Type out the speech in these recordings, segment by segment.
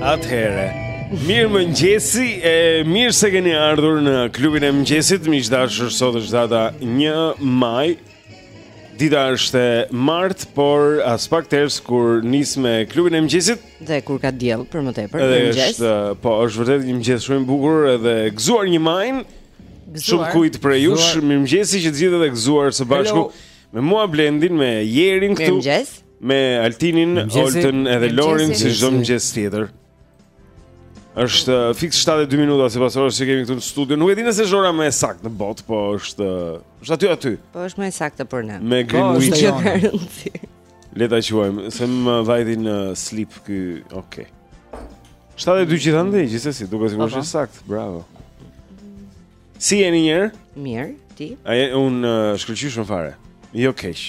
Atëhere Mirëmëngjesi e mirë se keni ardhur në klubin e mëngjesit Miq të dashur sot është data një maj Dita është e martë, por aspak ters kur nis me klubin e mëngjesit Dhe kur ka diell për më tepër Edhe është, po është vërtet një mëngjes shumë i bukur edhe gëzuar një majin Shumëkujt prej jush, mirëmëngjesi që të gjithë edhe gëzuar së bashku Me mua Blendin, me Jerin këtu Mirëmëngjes Me Altinin, Oltën edhe Lorin si çdo mëngjes tjetër. Është uh, fiks 7 e 2 minuta sipas orës që kemi këtu në studio. Nuk e di nëse është ora më e saktë në botë, po është uh, është aty aty. Po është më e saktë për ne. Me po, Greenwich. Le ta quajmë, se më vajti në uh, sleep ky, okay. 7 e 2 gjithandej, gjithsesi, duket sikur është saktë, bravo. Si jeni një herë? Mirë, ti? Ai un uh, shkëlqyshëm fare. Jo keq.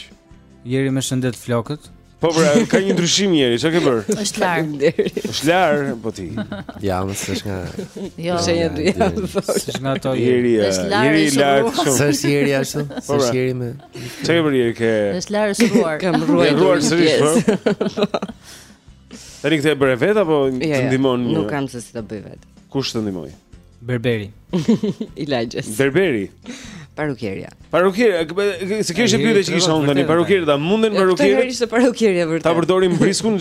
Jeri me shëndet flokët. Po pra, ka një ndryshim Jeri, çfarë ke bërë? Është lar. Është lar, po ti. Ja, më s'është nga. Jo, është një dy. S'është nga ato Jeri. Jeri larë. S'është Jeri ashtu. Po pra. S'është Jeri më. Çfarë ke bërë Jeri ke? Është larë është rruar. Jam rruar. Rruar sërish. Po. Tani këtë e bën vetë apo jo, të jo, ndihmon? Nuk kam se si ta bëj vetë. Kush të ndihmoi? Berberi. I lagjes. Berberi. Parukierja. Parukierja, se kjo është pyetja që kisha unë tani, parukierja, ta munden parukierja. Jo është parukierja vërtet. Ta përdorë briskun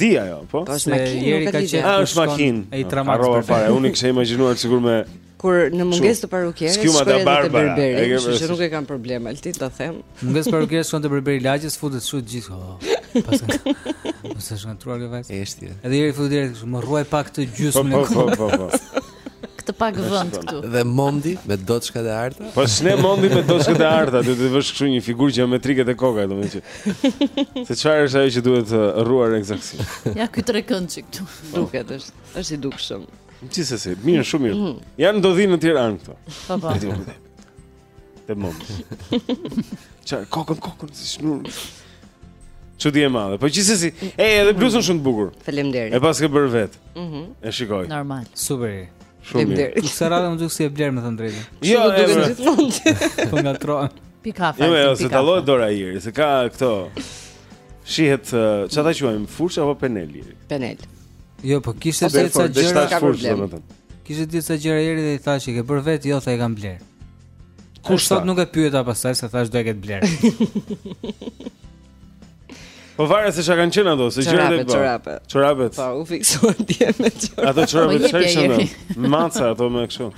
di ajo, po. Po është makinë, nuk ka gjë. Ah, është makinë. Ai ah, tramak. Harrova fare, unë kisha imagjinuar sikur me Kur në mungesë të parukierjes, shkoj edhe te berberi, që nuk e kam problem, Alti ta them. Nuk e sparë kërë shkon te berberi i lagjes, futet shu të gjithë, oh, pasë në kërë, pasë në shkon të ruar vajzë. Është, ja. Edhe Jeri futet Jeri, më rruaj pak te gjysma në kërë. Po, po, po, po. Këtë pak vend këtu. Te Mondi me doçka të arta. Po se Mondi me doçka të arta, do të vësh kështu një figurë gjeometrike te koka, domethënë. Se çfarë është ajo që duhet të rruar eksaktësisht. Ja ky trekëndëshi këtu. Duket është, është i dukshëm. Gjithsesi, mirë, shumë mirë. Mhm. Janë ndodhi në Tiranë këto. Po po. Te Mondi. Çfarë kokën kokën si shnur. Çudi e madhe. Po gjithsesi, e ke dhe bluzën shumë të bukur. Faleminderit. E paske bërë vetë. Mhm. Mm e shikoj. Normal. Super. Shumë mirë. Faleminderit. Sa radhë më duket si e blerë me thënë drejtën. Jo, e duhet vërë. gjithmonë. Po ngatrohem. Pika Jo, jo, se dallohet dora e Jerit, se ka këto. Shihet, uh, çfarë ta quajmë, furçë apo penel Jeri? Penel. Jo, po kishte disa gjëra ka problem. Kishte disa gjëra Jeri dhe i thashë i ke bërë vetë, jo tha i kam blerë. Kurse sot nuk e pyeta pastaj se thashë do e ketë blerë. Po varet se çfarë kanë qenë ato, se gjërat e bëra. Çorape, çorape. Po u fiksove ti me çorape. Ato çorape po, çfarë janë? Maca ato më kështu.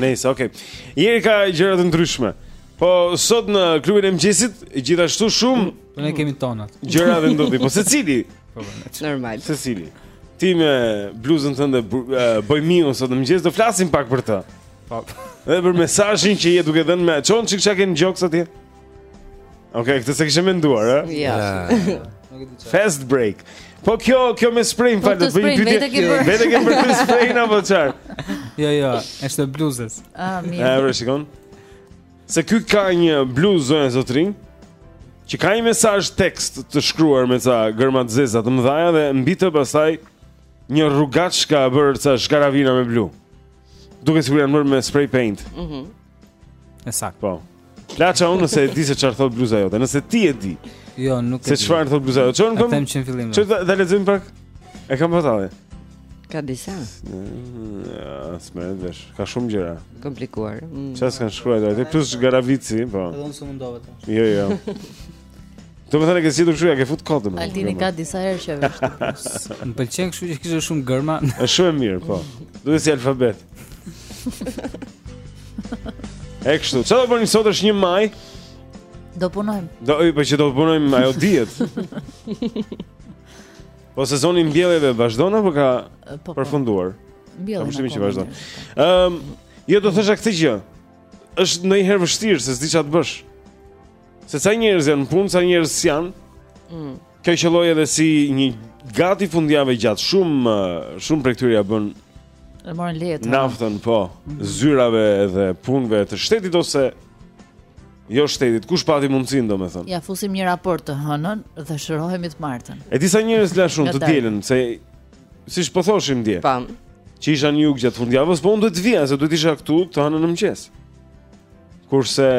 Nice, okay. Jeri ka gjëra të ndryshme. Po sot në klubin e mëngjesit gjithashtu shumë Po ne kemi tonat,. gjëra edhe ndodhi, po secili. Po, po normal. Secili. Ti me bluzën tënde bojmiu sot në mëngjes do flasim pak për të. Po. Dhe për mesazhin që je duke dhënë me, çoje një çik çfarë ke në gjoks atje. Okej, okay, këtë s'e kishe menduar, ë? Ja. Fast break. Po kjo, kjo me spray më po, fal, bëj një pyetje. Vetë e ke bërë me spray apo çfarë? Jo, jo, është bluzës. Ah, mirë. Ëh, shikon. Se ky ka një bluzë zonja, zotërinj që ka një mesazh tekst të shkruar me ca gërma të zeza të mëdha dhe mbi të pastaj një rrugaç ka bërë ca zhgaravina me blu. Duket sikur janë bërë me spray paint. Mhm. Mm Ekzakt. Po. Plasça unë nëse e di se çfarë thot bluza jote, nëse ti e di. Jo, nuk e di. Se çfarë thot bluza jote? Çohu në këmbë. Them që në fillim. Çohu ta lexojmë pak. E kam votave. Ka disa. Ja, s'merret vesh. Ka shumë gjëra. Komplikuar. Mm. Çfarë s'kanë shkruar aty? Plus shkarravinat, po. Edhe unë s'u mundova të. Jo, jo. Domethënë që si do kshu ia ke fut kot. Altini ka disa herë që vesh. Më pëlqen kështu që kishte shumë gërma. Është shumë mirë, po. Duket si alfabet. E kështu, çfarë do bëni sot është 1 maj? Do punojmë. Do, po që do punojmë, ajo dihet. Po sezoni i mbjelljeve vazhdon apo ka po, po. përfunduar? Mbjellje. Kam shumë që vazhdon. Ëm, um, jo do thosha këtë gjë. Është ndonjëherë vështirë se s'di çfarë të bësh. Se sa njerëz janë në punë, sa njerëz janë. Mm. Kjo qelloi edhe si një gati fundjavë gjatë shumë shumë prej këtyre ia bënë, e morën lehtë. Naftën po, mm. zyrave edhe punëve të shtetit ose Jo shtetit, kush pati mundësin domethënë ia fusim një raport të hënën dhe shërohemi të martën E disa njerëz lashë unë të dielën Se siç po thoshim dje Pam Që isha në jug gjatë fundjavës Po unë duhet të vija se duhet të isha këtu të hënën në mëngjes Kurse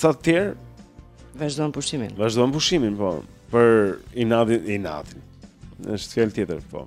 ca të tjerë vazhdonin pushimin Vazhdonin pushimin, po Për inatin, inatin është fjalë tjetër, po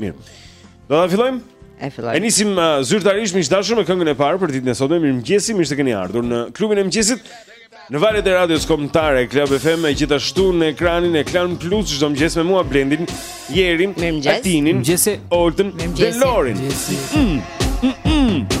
Mirë. Do ta fillojmë? E fillojmë. E nisim uh, zyrtarisht miq të dashur me këngën e parë për ditën e sotme. Mirëmëngjes, mirë se keni ardhur në klubin e mëngjesit. Në valët e radios kombëtare Club FM e gjithashtu në ekranin e Klan Plus çdo mëngjes me mua Blendin, Jerin, Altinin, Oltën dhe Lorin. Mm, mm, mm.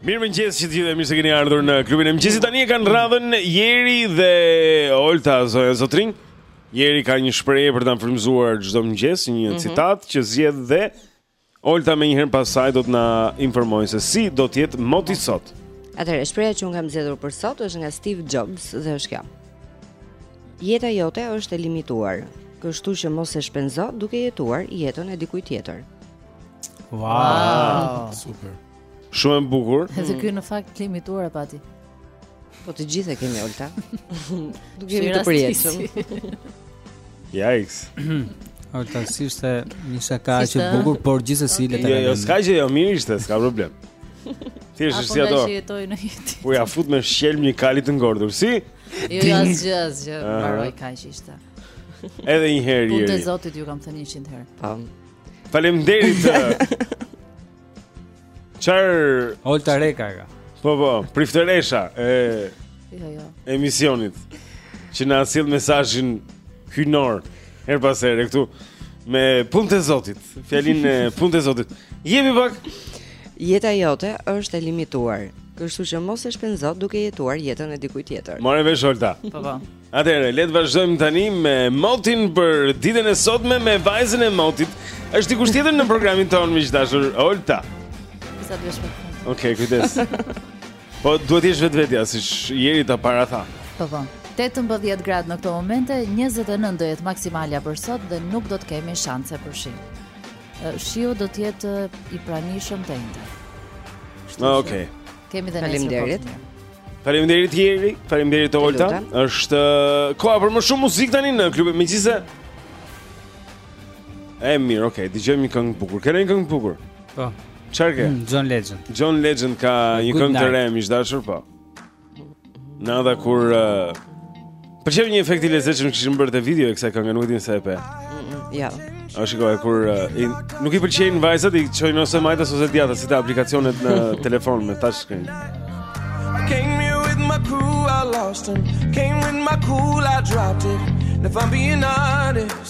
Mirëmëngjes të gjithë e mirë se keni ardhur në klubin e mëngjesit Tani e kanë radhën Jeri dhe Olta Zonja, zotërinj Jeri ka një shprehje për të na frymëzuar çdo mëngjes Një mm -hmm. citat që zgjedh dhe Olta më njëherë pas saj do të na informojë se si do të jetë moti sot. Atëherë shprehja që unë kam zgjedhur për sot është nga Steve Jobs dhe është kjo. Jeta jote është e limituar, kështu që mos e shpenzo duke jetuar jetën e dikujt tjetër. Wow, wow. super. Shumë e bukur. Edhe ky në fakt limituar e pati. Po të gjithë e kemi Olta. Nuk jemi të përjetshëm. Yikes. Olta si ishte një shaka që bukur, por gjithsesi le ta kemi. Jo, jo, s'ka gjë, jo, mirë ishte, s'ka problem. Ti je si ato. Po ja fut me shqelm një kali të ngordhur, si? Jo, jo asgjë, asgjë, mbaroi kaq ishte. Edhe një herë. Punë të Zotit ju kam thënë 100 herë. Faleminderit. Çfarë? Olta Reka ka. Po po, priftëresha e Jo, jo. Emisionit që na sjell mesazhin hyjnor herë pas here këtu me punët e Zotit, fjalën e punët e Zotit. Jemi pak jeta jote është e limituar. Kështu që mos e shpenzo duke jetuar jetën e dikujt tjetër. More vesh Olta. Po po. Atëherë, le të vazhdojmë tani me motin për ditën e sotme me vajzën e motit. Është dikush tjetër në programin tonë miq të dashur, Olta. Sa duhet të shkoj. Okej, kujdes. Po duhet të jesh vetvetja, siç Jeri ta para tha. Po po. 18 gradë në këto momente, 29 do jetë maksimalja për sot dhe nuk do të kemi shanse për shi. Shiu do të jetë i pranishëm të enjte. Okej. Okay. Kemi dhe nesër. Faleminderit. Faleminderit Jeri, faleminderit Olta. Është koha për më shumë muzikë tani në klubin. Megjithëse E mirë, okay, dëgjojmë një këngë të bukur. Keni një këngë të bukur? Po. Çfarë ke? Mm, John Legend. John Legend ka një këngë të re, miq të dashur, po. Nada kur uh, Pëlqen një efekt i lezetshëm që kishin bërë te video e kësaj kënge, nuk e di nëse e pe. Jo. Ajo shikon, kur i, nuk i pëlqejnë vajzat, i çojnë ose majtas ose djathtas, si te aplikacionet në telefon me touch screen. Came here with my crew, I lost him. Came with my cool, I dropped it. If I'm being honest.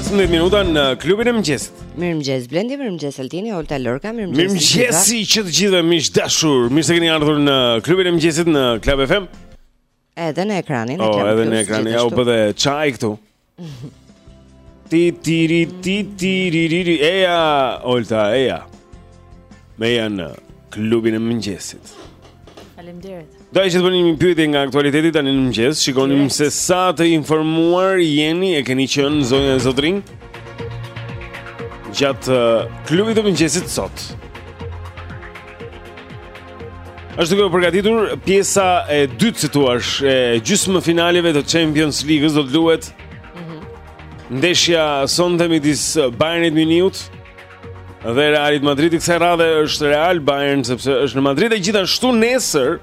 15 minuta në klubin e mëngjesit. Mirëmëngjes Blendi, mirëmëngjes Altini, Olta Lorca, mirëmëngjes. Mirëmëngjesi edhe të gjithëve miq të dashur. Mirë se keni ardhur në klubin e mëngjesit në Club FM. Edhe në ekranin e oh, Club. Edhe në ekranin, ja u bë dhe çaj këtu. Ti ti ri ti ti ri ri ri eja Olta eja. Me janë klubin e mëngjesit. Faleminderit. Doja që të bënim një pyetje nga aktualiteti tani në mëngjes, shikonim yes. se sa të informuar jeni e keni qenë zonja e zotërinj. Gjatë uh, klubit të mëngjesit sot. Është duke u përgatitur pjesa e dytë si thua, e gjysmëfinaleve të Champions League-s do të luhet. Mm -hmm. Ndeshja sonte midis Bayern Munich-ut Dhe Realit Madridit kësaj radhe është Real Bayern sepse është në Madrid e gjithashtu nesër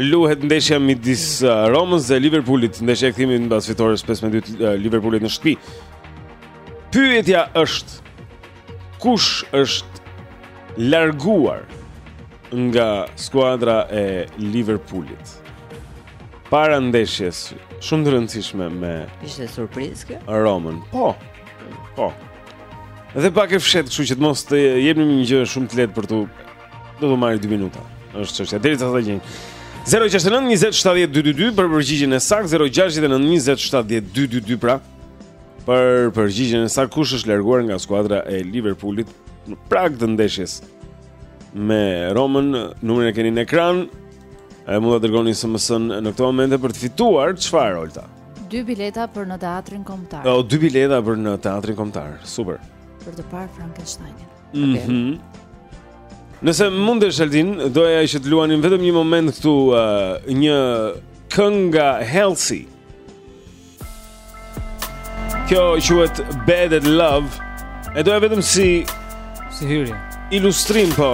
luhet ndeshja midis uh, Romës dhe Liverpoolit, ndeshja e kthimit mbas fitores 5-2 të Liverpoolit në shtëpi. Pyetja është kush është larguar nga skuadra e Liverpoolit? Para ndeshjes, shumë të rëndësishme me Ishte surprizë kjo? Romën. Po, Po. Dhe pak e fshehtë, kështu që të mos të jepnim një gjë shumë të lehtë për t'u. Do t'u marrë 2 minuta. Është çështja deri sa ta gjejnë. 069 20 70 222 për përgjigjen e saktë 069 20 70 222 pra për përgjigjen e saktë kush është larguar nga skuadra e Liverpoolit në prag të ndeshjes me Romën numrin e keni në ekran e mund ta dërgoni SMS-n në këto momente për të fituar çfarë Olta Dy bileta për në teatrin kombëtar. Oh, dy bileta për në teatrin kombëtar. Super. Për të parë Frankensteinin. Mhm. Okay. Mm Nëse mundesh Aldin, doja që të luanim vetëm një moment këtu uh, një këngë nga Halsey. Kjo quhet Bad at Love. E doja vetëm si si hyrje. Ilustrim po.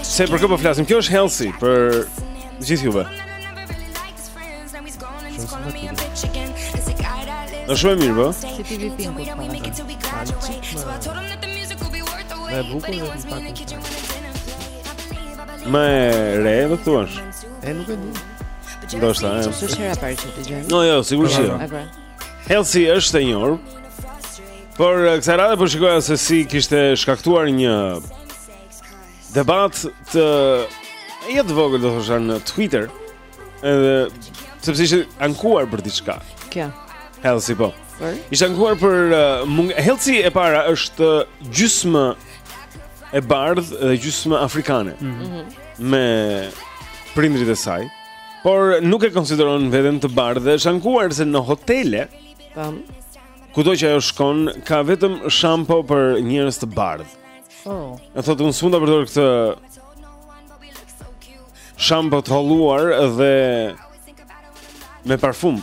Se për kë po flasim? Kjo është Halsey për gjithë juve. Shumë e mirë, po? Si ti vipin, ku të përgjën. Në e bukur, në të përgjën. Në e re, dhe të tuash. E nuk e di. Ndo është, e. Së shëra parë që të gjënë. Jo, jo, sigurisht. Halsey është e njërë. Por, eh, kësaj radhe po shikoja se si kishte shkaktuar një debat tejet të vogël, do thosha në Twitter. Edhe sepse ishte ankuar për diçka. Kjo. Halsey po. Për? Ishte ankuar për uh, mung... Halsey e para është gjysmë e bardhë dhe gjysmë afrikane. Mm -hmm. Me prindrit e saj, por nuk e konsideron veten të bardhë dhe është ankuar se në hotele. Po. Kudo që ajo shkon ka vetëm shampo për njerëz të bardhë. Oh. E thotë unë s'mund ta përdor këtë Shampo të holluar dhe me parfum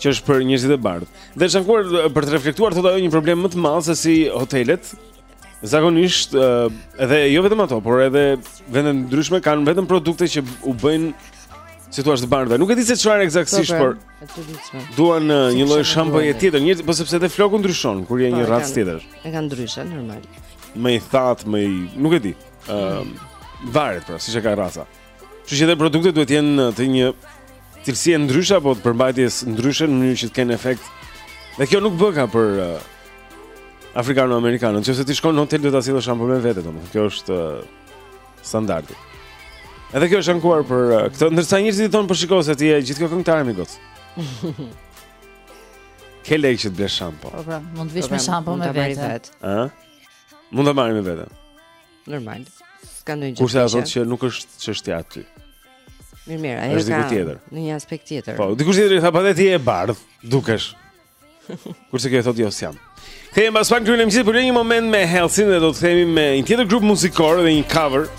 që është për njerëzit e bardhë. Dhe është ankuar për të reflektuar thotë ajo një problem më të madh se si hotelet. Zakonisht edhe jo vetëm ato, por edhe vende të ndryshme kanë vetëm produkte që u bëjnë si thua të bardhëve. Nuk e di se çfarë eksaktësisht, po, por po, duan një lloj shampoje tjetër, një po sepse edhe floku ndryshon kur je një po, racë tjetër. E kanë ndryshe normal. Më i thatë, më i, nuk e di. ë uh, varet pra, siç e ka raca. Kështu që edhe produktet duhet të jenë të një cilësie ndryshe apo të përmbajtjes ndryshe në mënyrë që të kenë efekt. Dhe kjo nuk bëka për uh, afrikano-amerikanët, nëse ti shkon në hotel do ta sillësh shampon me vete domethënë. Kjo është uh, standardi. Edhe kjo është ankuar për uh, këtë, ndërsa njerëzit thonë po shiko se ti je gjithë kjo këngëtare mi gocë. Ke lekë që të blesh shampo. Po pra, mund të vish me shampo me vete. Ëh? Mund ta marrë me vete. Normal. S'ka ndonjë gjë. Kurse ajo që nuk është çështja aty. Mirë, mirë, ajo është diku tjetër. Në një aspekt tjetër. Po, dikush tjetër i tha po ti e bardhë dukesh. Kurse kjo i thotë jo s'jam. Kthehem pas pak kthehemi gjithë për një moment me Helsin dhe do të kthehemi me një tjetër grup muzikor dhe një cover.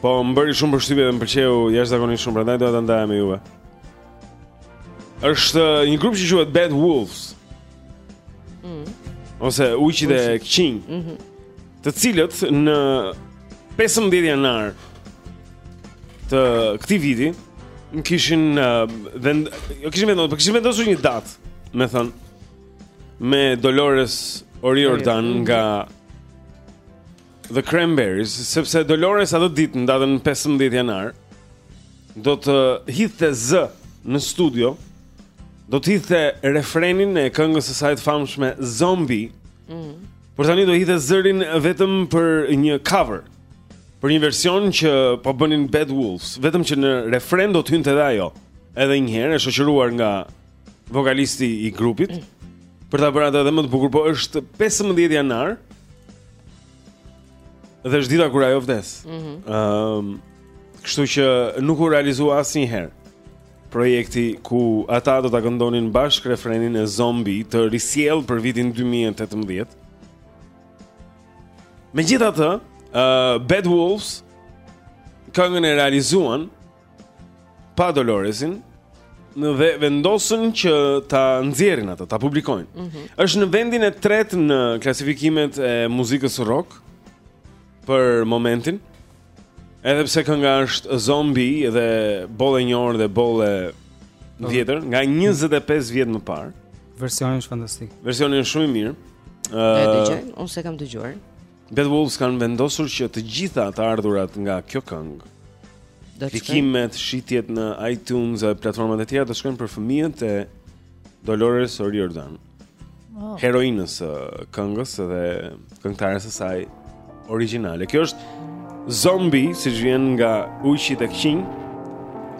Po më bëri shumë përshtypje dhe më pëlqeu jashtëzakonisht shumë, prandaj do ta ndaj me juve. Është një grup që quhet Bad Wolves. Mm. Ose Ujqit e Këqinj. Mm -hmm. Të cilët në 15 janar të këtij viti më kishin uh, vend jo kishin vendosur, po kishin vendosur një datë, domethënë me Dolores O'Riordan mm -hmm. nga The Cranberries, sepse Dolores atë ditë në datën 15 janar do të hidhte zë në studio, do të hidhte refrenin e këngës së saj të famshme Zombie. Mhm. Mm por tani do hidhte zërin vetëm për një cover, për një version që po bënin Bad Wolves, vetëm që në refren do të hynte edhe ajo, edhe një herë e shoqëruar nga vokalisti i grupit. Për ta bërë atë edhe më të bukur, po është 15 janar Dhe është dita kur ajo vdes. Ëm, mm -hmm. um, kështu që nuk u realizua asnjëherë projekti ku ata do ta këndonin bashkë refrenin e Zombie të risjellë për vitin 2018. Megjithatë, uh, Bad Wolves këngën e realizuan pa Doloresin dhe vendosën që ta nxjerrin atë, ta publikojnë. Mm -hmm. Është në vendin e tretë në klasifikimet e muzikës rock për momentin. Edhe pse kënga është Zombie dhe boll e njohur dhe boll e vjetër, nga 25 vjet më parë. Versioni është fantastik. Versioni është shumë i mirë. Ëh, uh, unë s'e kam dëgjuar. Bad Wolves kanë vendosur që të gjitha të ardhurat nga kjo këngë, klikimet, shitjet në iTunes dhe platformat e tjera do shkojnë për fëmijët e Dolores O'Riordan. Oh. Heroinës së këngës dhe këngëtares së saj origjinale. Kjo është Zombie, siç vjen nga Ujqit e Këqinj.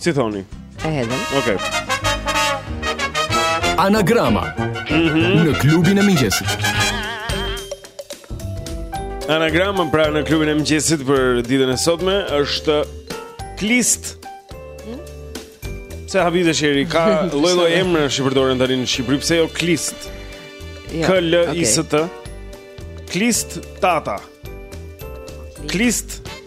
Si thoni? E hedhim. Okej. Okay. Anagrama mm -hmm. në klubin e mëngjesit. Anagrama pra në klubin e mëngjesit për ditën e sotme është klist. Hmm? Pse habitesh Eri, ka lloj-lloj emra që përdoren tani në Shqipëri, pse jo klist? Jo, K L I S T. Klist tata. Klist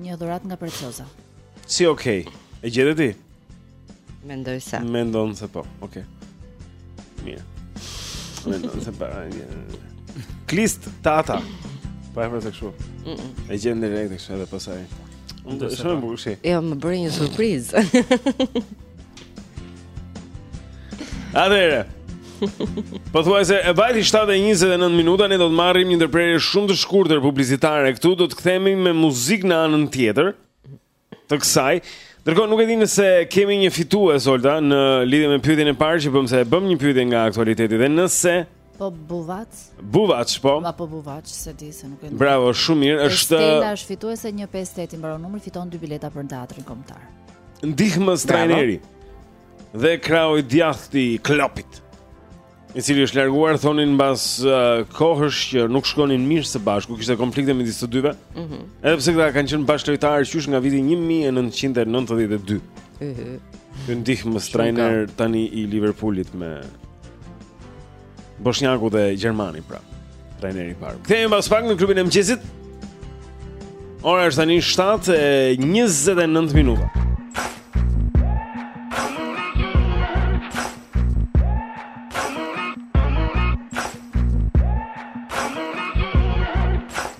Një dhuratë nga Preciosa. Si okay. E gjete ti? Mendoj se. Mendon se po. Okej. Okay. Mirë. Mendon se po. Klist tata. Po e vërtetë kështu. Mm -mm. E gjen direkt kështu edhe pastaj. Unë do të shoh më bushi. Jo, më bëri një surprizë. Atëherë. Pothuajse vajti 7:29 minuta ne do të marrim një ndërprerje shumë të shkurtër publicitare këtu do të kthehemi me muzikë në anën tjetër të kësaj. Ndërkohë nuk e di nëse kemi një fitues Olta në lidhje me pyetjen e parë që bëmë se e bëmë një pyetje nga aktualiteti dhe nëse Po Buvac. Buvac, po. Apo Buvac, se di se nuk e di. Bravo, shumë mirë. Është Stella është fituese 158 i mbaron numri, fiton dy bileta për teatrin kombëtar. Ndihmës trajneri. Dhe krahu i djathti i Klopit. I cili është larguar thonin mbas uh, kohësh që nuk shkonin mirë së bashku, kishte konflikte midis të dyve. Mhm. Mm edhe pse këta kanë qenë bashkëlojtarë qysh nga viti 1992. Mhm. Mm Ndihmës trajner tani i Liverpoolit me Boshnjaku dhe gjermani pra trajneri i parë. Kthehemi pas pak në klubin e mëngjesit. Ora është tani 7.29 minuta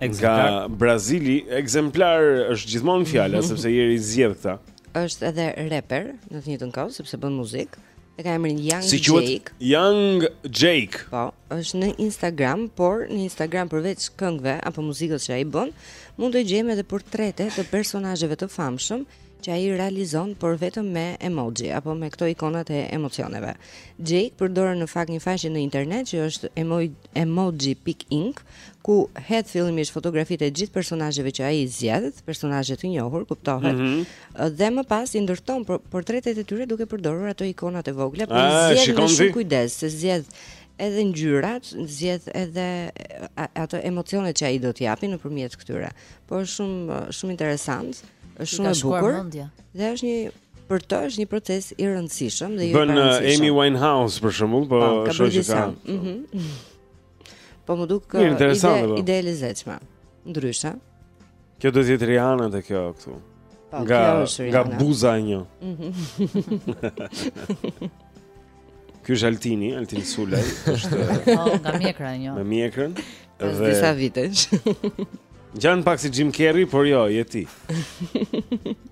Ekzemplar. Nga Brazili, ekzemplar është gjithmonë fjala sepse Eri zgjedh këta. Është edhe rapper në të njëjtën kohë sepse bën muzikë. E ka emrin Young Jake. Young Jake. Po, është në Instagram, por në Instagram përveç këngëve apo muzikës që ai bën, mund të gjejmë edhe portrete të personazheve të famshëm që ai realizon por vetëm me emoji apo me këto ikonat e emocioneve. Jake përdor në fakt një faqe në internet që është emoji.ink ku hedh fillimisht fotografitë e gjithë personazheve që ai zgjedh, personazhe të njohur, kuptohet. Mm -hmm. Dhe më pas i ndërton portretet e tyre duke përdorur ato ikonat e vogla por zgjedh me shumë kujdes, se zgjedh edhe ngjyrat zgjedh edhe ato emocionet që ai do t'i japi nëpërmjet këtyre. Po është shumë shumë interesant, është shumë e bukur. Dhe është një për të është një proces i rëndësishëm dhe i rëndësishëm. Bën uh, Amy Winehouse për shembull, po, po shoh që ka. Mhm. Po më duk uh, ide, po. ide e lezetshme. Ndryshe. Kjo do të jetë Rihanna te kjo këtu. Po, nga nga buza e njoh. Mhm. Ky është Altini, Altin Sulaj, është po, nga mjekra e njoh. Me mjekrën Pas dhe disa vitesh. Ngjan pak si Jim Carrey, por jo, je ti.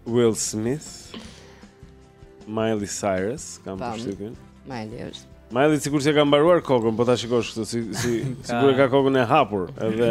Will Smith. Miley Cyrus, kam përshtypjen. Miley është. Miley sikur s'e ka mbaruar kokën, po ta shikosh këtu si si sikur e ka kokën e hapur, edhe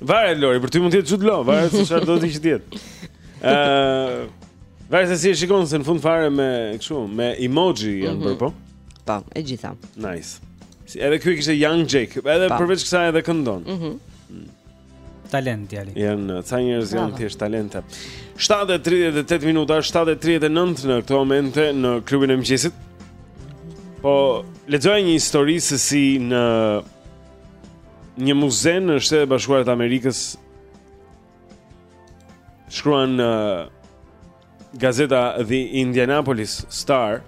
Varet Lori, për ty mund të jetë Jude Law, varet se çfarë do të shohësh ti. Ëh, uh, varet se si e shikon se në fund fare me kështu, me emoji janë mm -hmm. bërë po. Po, e gjitha. Nice. Si edhe ky kishte Young Jake, edhe po. përveç kësaj edhe këndon. Mhm. Mm mm. Talent djali. Janë uh, ca njerëz janë thjesht talente. 7:38 minuta, 7:39 në këtë moment në klubin e mëngjesit. Po lexoj një histori se si në një muze në Shtetet e Bashkuara të Amerikës shkruan uh, gazeta The Indianapolis Star.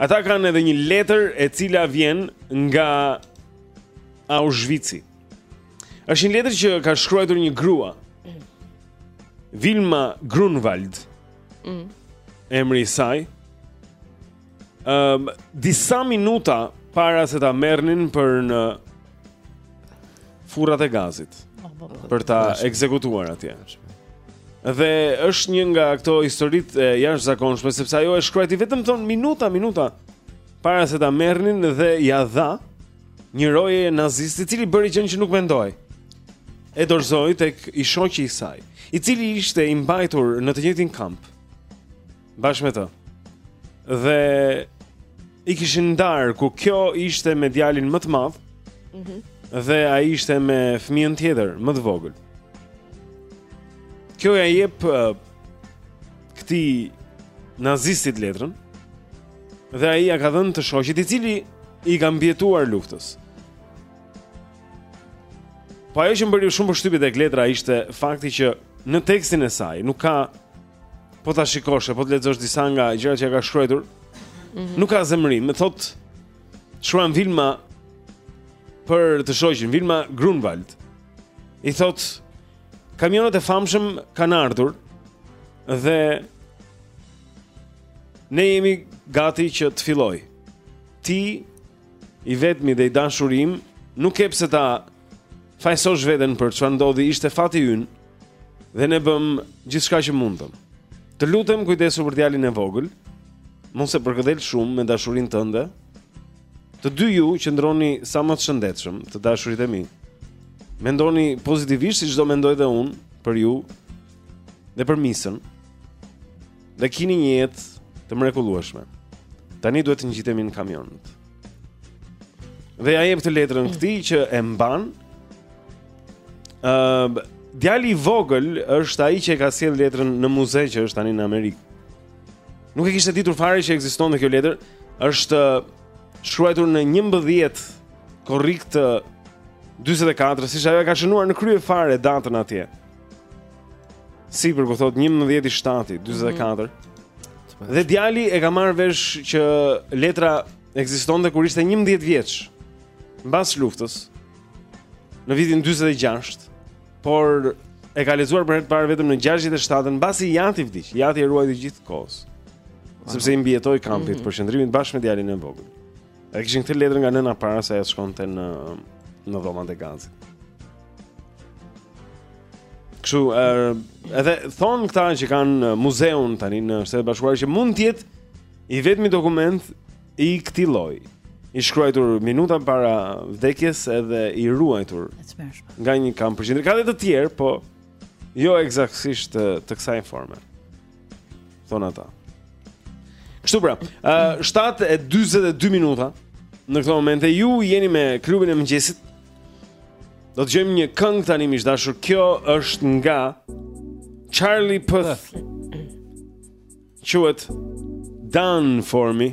Ata kanë edhe një letër e cila vjen nga Auschwitz. Është një letër që ka shkruajtur një grua. Vilma Grunwald. Mm. Emri i saj. Ëm um, disa minuta para se ta merrnin për në furrat e gazit. Oh, po, po, po. Për ta ekzekutuar atje. Dhe është një nga këto historitë e jashtëzakonshme sepse ajo e shkruajti vetëm thonë minuta minuta para se ta merrnin dhe ia dha një roje nazist i cili bëri gjënë që nuk mendoi. E dorëzoi tek i shoqi i saj, i cili ishte i mbajtur në të njëjtin kamp. Bashkë me të. Dhe i kishin ndarë ku kjo ishte me djalin më të madh. Mhm. Mm dhe ai ishte me fëmijën tjetër, më të vogël. Kjo ia jep uh, këtij nazistit letrën. Dhe ai ia ka dhënë të shoqit i cili i ka mbijetuar luftës. Po ajo që më bëri shumë përshtypje tek letra ishte fakti që në tekstin e saj nuk ka Po ta shikosh, po t'i lexosh disa nga gjërat që ka shkruajtur. Mm -hmm. Nuk ka zemërim, thotë shkruan Vilma për të shoqin Vilma Grunwald. I thotë kamionët e famshëm kanë ardhur dhe ne jemi gati që të fillojë. Ti i vetmi dhe i dashuri im nuk ke pse ta fajsosh veten për çfarë ndodhi, ishte fati ynë dhe ne bëmë gjithçka që mundëm. Të lutem kujdesu për djalin e vogël, mos e përkëdhel shumë me dashurinë tënde. Të dy ju qëndroni sa më të shëndetshëm, të dashurit e mi. Mendoni pozitivisht siç do mendoj dhe unë për ju dhe për misën. Dhe kini një jetë të mrekullueshme. Tani duhet të ngjitemi në kamion. Dhe ja jep këtë letrën këtij që e mban. Ëm ehm, uh, djali i vogël është ai që e ka sjellë letrën në muze që është tani në Amerikë. Nuk e kishte ditur fare që ekzistonte kjo letër. Është shkruajtur në 11 korrik të 44, siç ajo e ka shënuar në krye fare datën atje. Sipër ku thotë 11 i 7 44. Mhm. Dhe djali e ka marrë vesh që letra ekzistonte kur ishte 11 vjeç. Mbas luftës në vitin 46, por e ka lexuar për herë të parë vetëm në 67-ën, mbasi i ati vdiq. I ati e ruajti gjithë kohës. Sepse i mbijetoi kampit mm -hmm. përqendrimit bashkë me djalin e vogël. E kishin këtë letër nga nëna para se ajo të shkonte në në dhomat e gazit. Kështu, uh, edhe thonë këta që kanë muzeun tani në Shtetet e Bashkuara që mund të jetë i vetmi dokument i këtij lloji. I shkruajtur minuta para vdekjes edhe i ruajtur. Nga një kamp përqendrimi. Ka edhe të tjerë, po jo ekzaktësisht të, të kësaj forme. Thonë ata. Kështu pra, uh, 7.42 minuta Në këto momente ju jeni me klubin e mëngjesit. Do të dëgjojmë një këngë tani miq të dashur. Kjo është nga Charlie Puth. Quhet Done for me.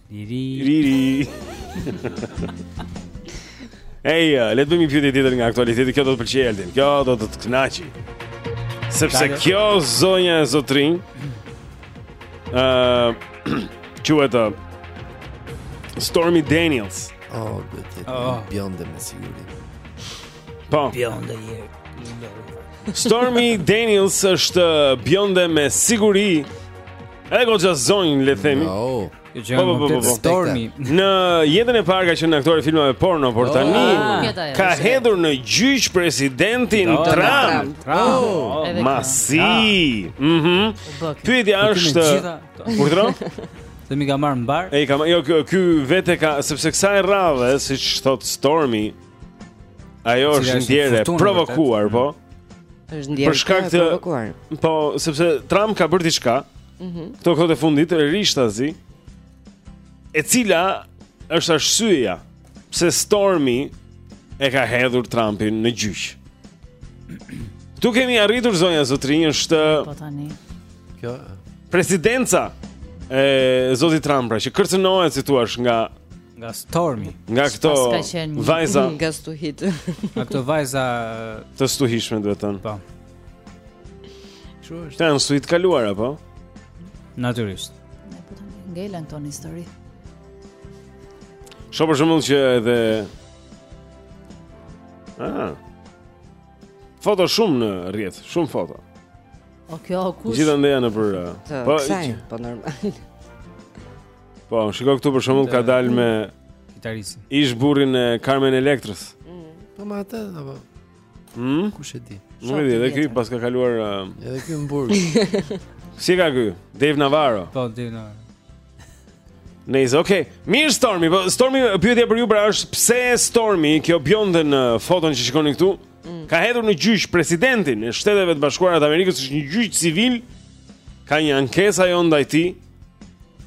Riri. Riri. Ej, uh, le të bëjmë një pyetje tjetër nga aktualiteti. Kjo do të pëlqejë Altin. Kjo do të të kënaqë. Sepse Kale. kjo zonja e zotërinj ë uh, quhet uh, Stormy Daniels. Oh, do të jetë oh. bjonde me siguri. Po. Bjonde e. Stormy Daniels është bjonde me siguri. E goxha zonjë le të themi. Jo. Ju jeni po, po, po, po. Stormi. Në jetën e parë ka qenë aktore filmave porno, por oh. tani ah. ka hedhur në gjyq presidentin oh, Trump. Oh, masi. Ah. Mhm. Pyetja është Urdhro? Se mi ka marrë mbar. Ej, kam, jo, ky vetë ka sepse kësaj radhe, siç thotë Stormi, Ajo është ndjerë e provokuar, po. Është ndjerë e provokuar. Po, sepse Trump ka bërë diçka. Mhm. Këto kohë të fundit rishtazi e cila është arsyeja pse Stormi e ka hedhur Trumpin në gjyq. Ku kemi arritur zonja zotërinj është Po tani. Kjo presidencë e zotit Trump pra që kërcënohet si thua nga Nga Stormi. Nga këto vajza nga stuhitë. Nga këto vajza të stuhishme duhet thënë. Po. Çuar. Janë stuhi të kaluara apo? Natyrisht. Ne po të ngelen në histori. Shoh për shembull që edhe Ah. Foto shumë në rrjet, shumë foto. Po kjo kush? Gjithandej janë për. Po, po normal. Po, shiko këtu për shembull ka dalë me kitaristin. Ish burrin e Carmen Electrës. Mm. Po me atë apo? Hm? Kush e di? Nuk e di, edhe ky paska kaluar uh... edhe ky në burg. si ka ky? Dave Navarro. Po, Dave Navarro. Nice, okay. Mirë Stormi, po Stormi pyetja për ju pra është pse Stormi kjo bjonde në uh, foton që shikoni këtu? Mm. Ka hedhur në gjyq presidentin e Shteteve të Bashkuara të Amerikës, është një gjyq civil. Ka një ankesë ajo ndaj tij. Mm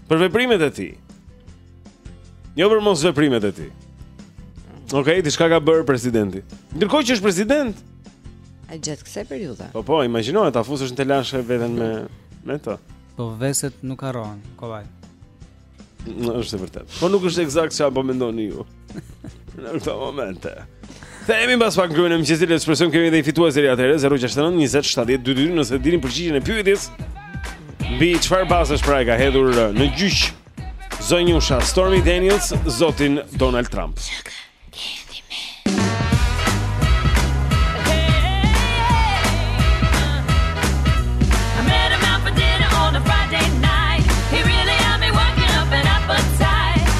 Për veprimet e tij. Jo për mos veprimet e tij. Okej, okay, diçka ka bërë presidenti. Ndërkohë që është president. A gjatë kësaj periudhe? Po po, imagjinoje ta fusësh në telash veten me me të. Po veset nuk harrohen kollaj. Nëse është e vërtetë. Po nuk është ekzakt çfarë po mendoni ju. Në këto momente. Kthehemi mbas pak në krye të mëngjesit, le të shpresojmë kemi edhe një fitues deri atëherë 069 20 70 222 nëse dini përgjigjen e pyetjes. Mbi çfarë bazash pra e ka hedhur uh, në gjyq? Zonjusha Stormy Daniels, zotin Donald Trump. Shaka.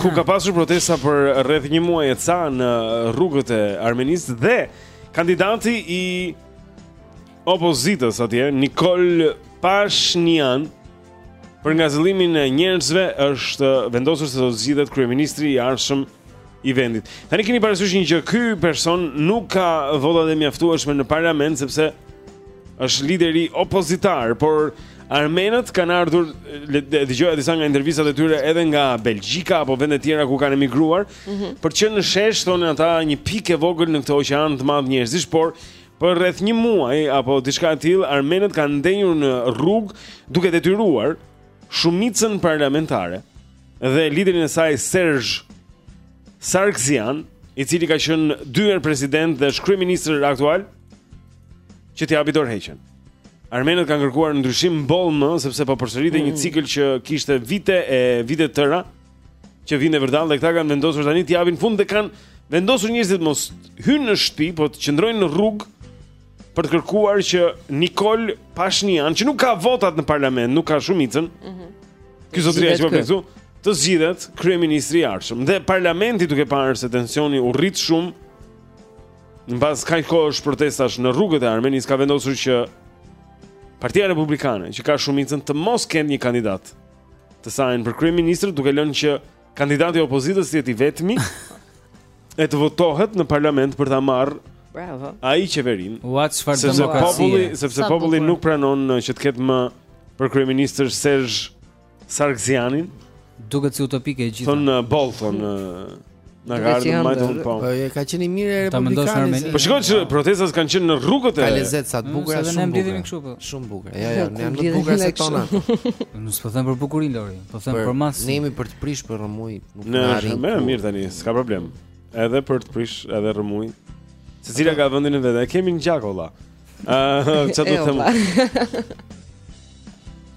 ku ka pasur protesta për rreth një muaj e ca në rrugët e Armenisë dhe kandidati i opozitës atje, Nikol Pashinyan, për ngazëllimin e njerëzve është vendosur se do të zgjidhet kryeministri i ardhshëm i vendit. Tani keni parasysh një gjë, ky person nuk ka votat e mjaftueshme në parlament sepse është lideri opozitar, por Armenët kanë ardhur, dëgjoja disa nga intervistat e tyre edhe nga Belgjika apo vende të tjera ku kanë emigruar, mm -hmm. për të qenë në shesh thonin ata një pikë e vogël në këtë oqean të madh njerëzish, por për rreth një muaj apo diçka e tillë armenët kanë ndenjur në rrugë duke detyruar shumicën parlamentare dhe liderin e saj Serzh Sarksian, i cili ka qenë dy herë president dhe është kryeministër aktual, që të japi dorëheqjen. Armenët kanë kërkuar ndryshim boll më sepse po përsëritej një mm. cikël që kishte vite e vite tëra që vinte vërdallë dhe këta kanë vendosur tani t'i japin fund dhe kanë vendosur njerëzit mos hyjnë në shtëpi, po të qëndrojnë në rrugë për të kërkuar që Nikol Pashinian, që nuk ka votat në parlament, nuk ka shumicën. Mhm. Mm Ky zotri që po pyetu, të zgjidhet kryeministri i ardhshëm. Dhe parlamenti duke parë se tensioni u rrit shumë, Mbas kaq kohësh protestash në rrugët e Armenisë ka vendosur që Partia Republikane, që ka shumicën të mos ketë një kandidat të sajin për kryeministër, duke lënë që kandidati i opozitës të jetë i vetmi e të votohet në parlament për ta marrë Bravo. Ai qeverinë. Ua çfarë demokracie. Sepse populli, sepse populli nuk pranon që të ketë më për kryeministër Serzh Sarksianin. Duket si utopike e gjitha. Thonë uh, Bolton uh, na ka ardhur më tepër po. Po e ka qenë i mirë republikani. Po shikoj se protestat kanë qenë në rrugët e. Ka lezet sa të mm, bukura shumë. Ne mbledhemi kështu po. Shumë bukur. Jo jo, ne jemi bukur se tona. Nuk po them për bukurinë Lori, po them për masë. Ne jemi për të prish për rrëmujë, nuk na arrin. Ne jemi mirë tani, s'ka problem. Edhe për të prish, edhe rrëmujë. Secila ka vendin e vet. E kemi në gjak olla. Ëh, çfarë do të them?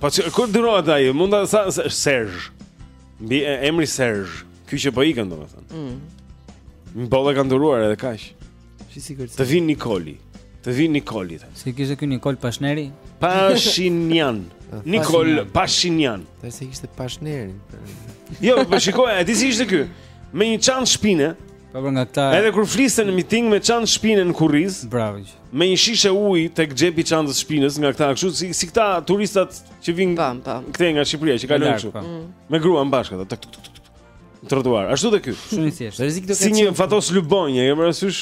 Po kur durohet ai? Mund ta sa Serzh. Mbiemri Serzh. Ky që po ikën domethënë. Mm. Boll e kanë duruar edhe kaq. E sigurt. Të vijë Nikoli. Të vijë Nikoli. Si kishte ky Nikol Pashneri? Pashinjan. Nikol Pashinjan. Ta se kishte Pashnerin. Jo, po shikoj, a di si ishte ky? Me një çantë shpine, Po për nga këta. Edhe kur fliste në miting me çantë shpine në kurriz. Bravo. Me një shishe uji tek xhepi i çantës shpinës nga këta, kështu si si këta turistat që vijnë. Pam, pam. Këtej nga Shqipëria që kalojnë kështu. Po. Mm. Me gruan bashkë ata. Trotuar. Ashtu dhe ky. Shumë i thjeshtë. Rrezik do të ketë. Si një Fatos Lubonjë, e ke parasysh?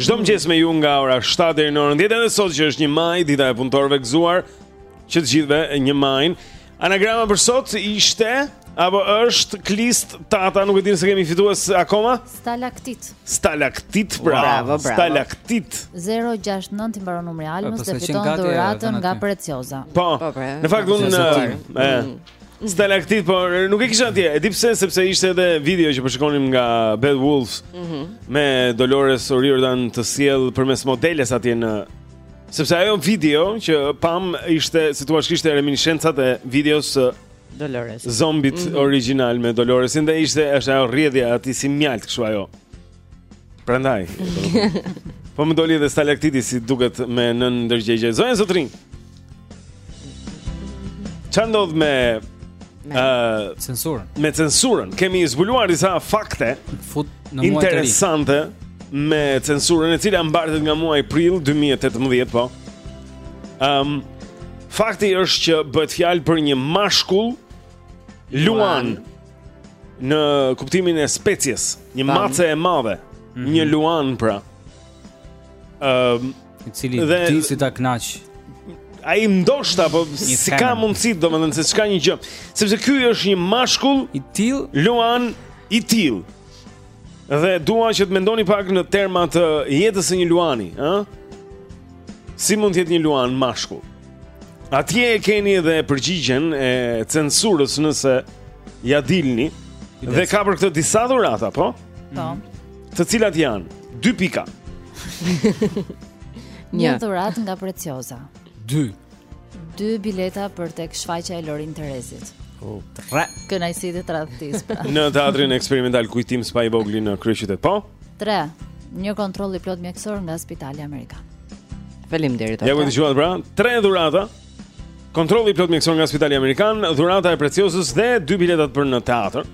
Çdo mëngjes me ju nga ora 7 deri në orën 10 edhe sot që është 1 maj, dita e punëtorëve gëzuar, që të gjithëve 1 majin. Anagrama për sot ishte apo është klist tata, nuk e di nëse kemi fitues akoma? Stalaktit. Stalaktit, pra. Bravo, bravo. Stalaktit. 069 i mbaron numri Almës dhe fiton dhuratën nga Precioza. Po. po pra, në fakt unë e mm. Stalaktit, po nuk e kisha atje. E di pse sepse ishte edhe video që po shikonim nga Bad Wolves mm -hmm. me Dolores O'Riordan të sjell përmes modeles atje në sepse ajo video që pam ishte si thua kishte reminiscencat e videos së Dolores. Zombit mm -hmm. origjinal me Doloresin dhe ishte është ajo rrjedhja aty si mjaltë kështu ajo. Prandaj. Po më doli edhe stalaktiti si duket me nën ndërgjegje. Zonja zotëri. Çfarë ndodh me ë uh, censurën? Me censurën kemi zbuluar disa fakte interesante me censurën e cila mbartet nga muaji prill 2018, po. Ëm um, fakti është që bëhet fjalë për një mashkull Luan. Luan. Në kuptimin e species, një Tam. mace e madhe, mm -hmm. një luan pra. Ëm, um, i cili di ti si ta kënaq. Ai ndoshta po si ka mundësi, domethënë se s'ka një gjë. Sepse ky është një mashkull i till, luan i till. Dhe dua që të mendoni pak në terma të jetës së një luani, ë? Si mund të jetë një luan mashkull? Atje e keni edhe përgjigjen e censurës nëse ia dilni dhe ka për këtë disa dhurata, po? Po. Të cilat janë 2 pika. Një dhuratë nga Preciosa. 2. Dy bileta për tek shfaqja e Loredit e Rezit. Tre. Kënaqësi të tradhtisë. Pra. Në teatrin eksperimental Kujtim Spahivogli në Kryeqytet. Po? Tre. Një kontroll i plotë mjekësor nga Spitali Amerikan. Faleminderit. Ja ku dëgjuat pra, tre dhurata. Kontrolli i plotë mjekësor nga Spitali Amerikan, dhurata e preciozës dhe dy biletat për në teatër.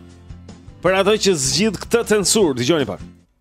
Për atë që zgjidh këtë censurë, dëgjoni pak.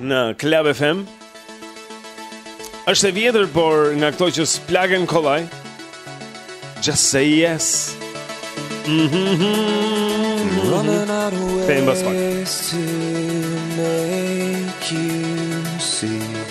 Në Club FM është e vjetër, por nga këto që s'plaken kollaj Just say yes mm -hmm. Running out of ways to make you see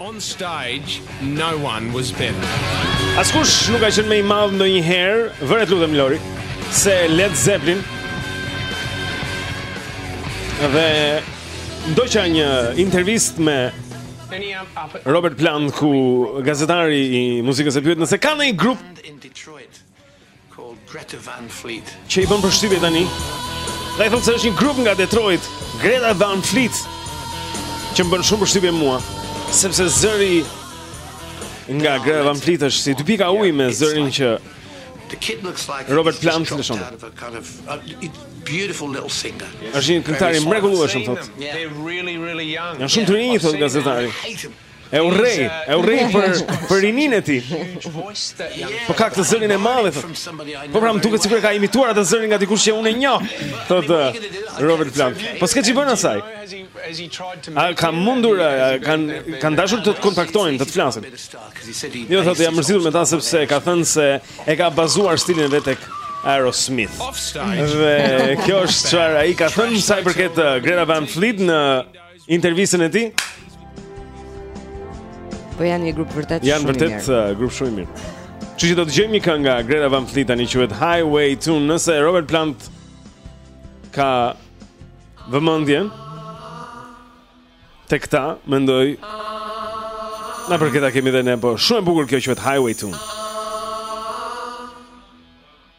On stage no one was better. Askush nuk ka qenë më i madh ndonjëherë, vëre të lutem Lori, se Led Zeppelin. Dhe ndoqa një intervistë me Robert Plant ku gazetari i muzikës e pyet nëse ka ndonjë grup called Greta Van Fleet. Që i bën përshtypje tani? Dhe i thotë se është një grup nga Detroit, Greta Van Fleet, që më bën shumë përshtypje mua, sepse zëri nga Greta Van Fleet është si dy pika ujë me zërin që The kid looks like Robert Plant në shumë. Kind of a beautiful little singer. Është një këngëtar i mrekullueshëm thotë. They're really really young. Janë shumë të rinj thotë gazetari. E urrej, e urrej për për rininë e tij. Po ka këtë zërin e madh. Po pra më duket sikur e ka imituar atë zërin nga dikush që unë e njoh. Thotë uh, Robert Plant. Po s'ke ç'i bën asaj. A ka mundur kanë kanë dashur të të kontaktojnë, të të flasin. Jo thotë jam mërzitur me ta sepse ka thënë se e ka bazuar stilin e vet tek Aerosmith. Dhe kjo është çfarë ai ka thënë sa i përket uh, Greta Van Fleet në intervistën e tij. Po janë një grup vërtet shumë i mirë. Janë vërtet uh, grup shumë i mirë. Kjo që do të dëgjojmë kënga nga Greta Van Fleet tani quhet Highway Tune nëse Robert Plant ka vëmendjen te këta mendoj na përket ta kemi dhe ne po shumë e bukur kjo quhet Highway Tune.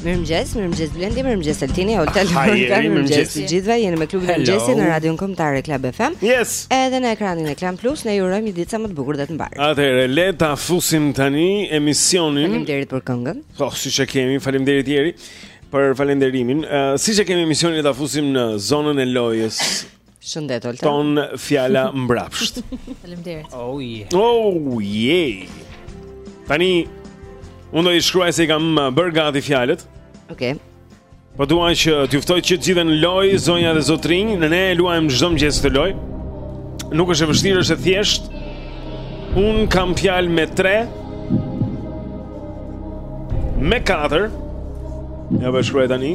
Mirëmëngjes, mirëmëngjes Blendi, mirëmëngjes Altini, Olta Lori, mirëmëngjes të gjithëve. Jeni me klubin e mëngjesit në Radion Kombëtare Club FM. Yes. Edhe në ekranin e Klan Plus ne ju urojmë një ditë sa më të bukur dhe të mbarë. Atëherë le ta fusim tani emisionin. Faleminderit për këngën. Po, siç e kemi, faleminderit Jeri për falenderimin. Uh, siç e kemi emisionin le ta fusim në zonën e lojës. Shëndet Olta. Ton fjala mbrapsht. Faleminderit. Oh yeah. Oh yeah. Tani unë do i shkruaj se i kam uh, bërë gati fjalët. Okej. Okay. Po dua që t'ju ftoj që të gjithë në lojë, zonja dhe zotërinj, ne ne e luajmë çdo mëngjes këtë lojë. Nuk është e vështirë, është e thjeshtë. Unë kam fjalë me 3 me 4. Ja po shkruaj tani.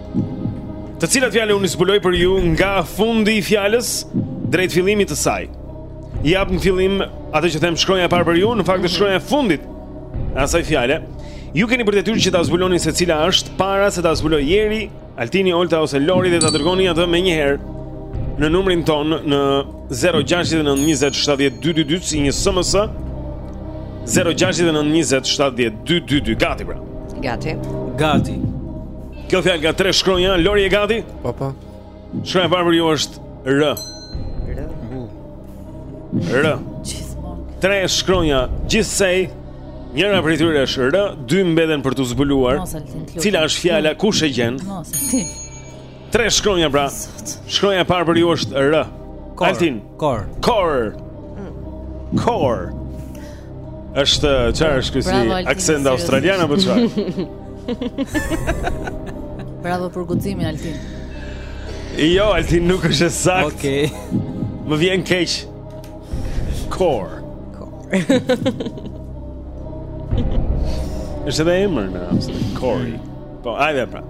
Të cilat fjalë unë i zbuloj për ju nga fundi i fjalës drejt fillimit të saj. Jap në fillim atë që them shkronja e parë për ju, në fakt është shkronja e fundit e asaj fjale. Ju keni për detyrë që ta zbuloni se cila është para se ta zbulojë Jeri, Altini, Olta ose Lori dhe ta dërgoni atë menjëherë në numrin tonë në 0692070222 si një SMS 0692070222 gati pra. Gati. Gati. Kjo fjalë ka tre shkronja, Lori je gati? Po po. Shkronja e parë për ju është R. R. R. Gjithmonë. Tre shkronja gjithsej. Njëra prej tyre është R, dy mbeten për t'u zbuluar. Cila është fjala kush e gjen? Mos e di. Tre shkronja pra. Shkronja e parë për ju është R. Altin. Kor. Kor. Kor. Është, çfarë është ky si aksent australian apo çfarë? Bravo për guximin Altin. Jo, Altin nuk është saktë. Okej. Okay. Më vjen keq. Kor. Kor. Është dhe emër në Amsterdam, mm. Corey. Po, ajde pra.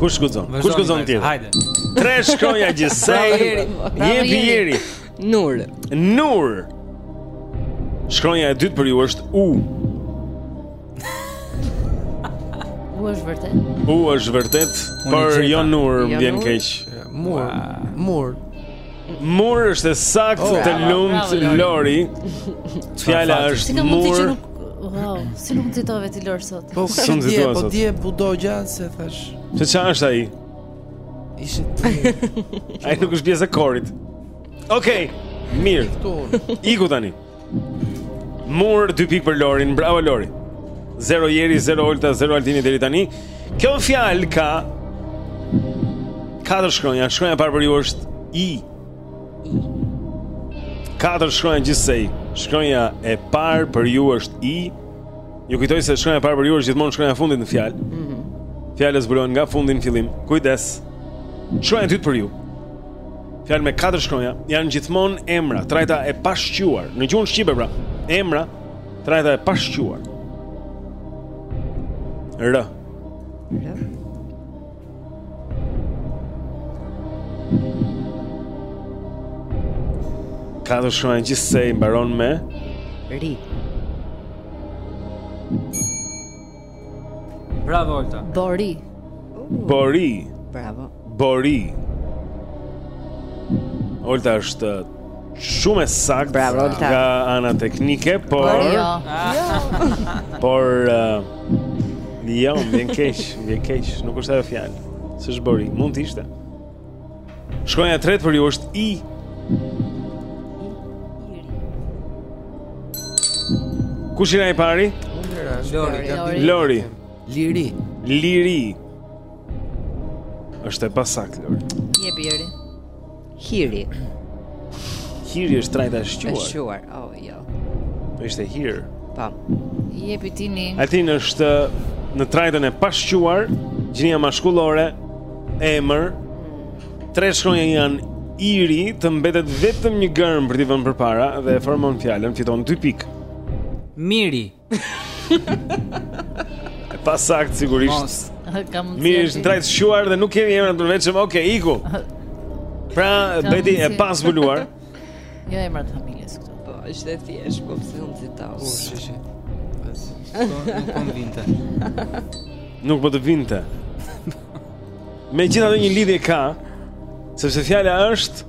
Kush guxon? Kush guxon ti? Hajde. Tre shkronja gjithsej. Jepi Jeri. Nur. Nur. Shkronja e dytë për ju është U. U është vërtet. U është vërtet, por jo nur, jo më vjen keq. Mur, mur. Mur është e saktë oh, të lumt Lori. Fjala është mur. Wow, si nuk nxitove ti Lori sot. Po, si po dje budogja se thashë. Se çfarë është ai? Ishe ti. Ai nuk është pjesë e korit. Okej. Okay, mirë. Iku tani. Mur dy pikë për Lorin. Bravo Lori. 0 Jeri, 0 Olta, 0 Altini deri tani. Kjo fjalë ka katër shkronja. Shkronja e parë për ju është I. Katër shkronja gjithsej. Shkronja e parë për ju është I. Ju kujtoj se shkronja e parë për ju është gjithmonë shkronja e fundit në fjalë. Mm -hmm. Fjalët zbulohen nga fundi në fillim. Kujdes. Shkronja e dytë për ju. Fjalë me katër shkronja janë gjithmonë emra, trajta e pashquar. Në gjuhën shqipe pra, emra, trajta e pashquar. R. R. Katër shkronja gjithsej mbaron me Ri Bravo, Olta Bori Bori Bravo Bori Olta është Shumë e saktë. Bravo Olta. Nga ana teknike, por Por jo. Por uh, jo, më vjen keq, më vjen keq, nuk është ajo fjalë. S'është bori, mund të ishte. Shkronja e tretë për ju është i. Kush i ra i pari? Lori, Lori. Lori. Liri. Liri. Është e pasaktë, Lori. Jepi Lori. Hiri. Hiri është trajta e shquar. E shquar. Oh, jo. Do ishte hir. Po. Jepi Tini. Altin është në trajtën e pashquar, gjinia mashkullore, emër. Tre shkronja janë Iri, të mbetet vetëm një gërmë për t'i vënë përpara dhe e formon fjalën, fiton 2 pikë. Miri. Pasaktë sigurisht. Miri është trajtë e shquar dhe nuk kemi emra të përveçëm. Okej, okay, iku. Pra, mbeti e pazbuluar. Jo emra të familjes këtu. Po, është e thjeshtë, po pse u nxita. Po, shi shi. Bas. Nuk po më vinte. Nuk po të vinte. Megjithatë një lidhje ka Sepse fjala është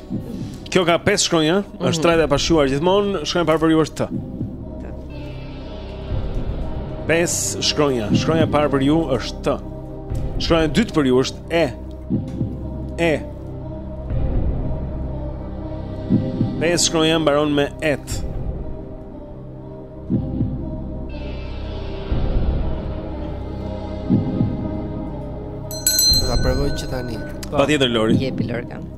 Kjo ka pesë shkronja, mm -hmm. është trajta e pashquar gjithmonë, shkronja e parë për ju është T. Pesë shkronja, shkronja e parë për ju është T. Shkronja e dytë për ju është E. E. Pesë shkronja mbaron me et. Ta provoj që tani. Patjetër Lori. Jepi Lori.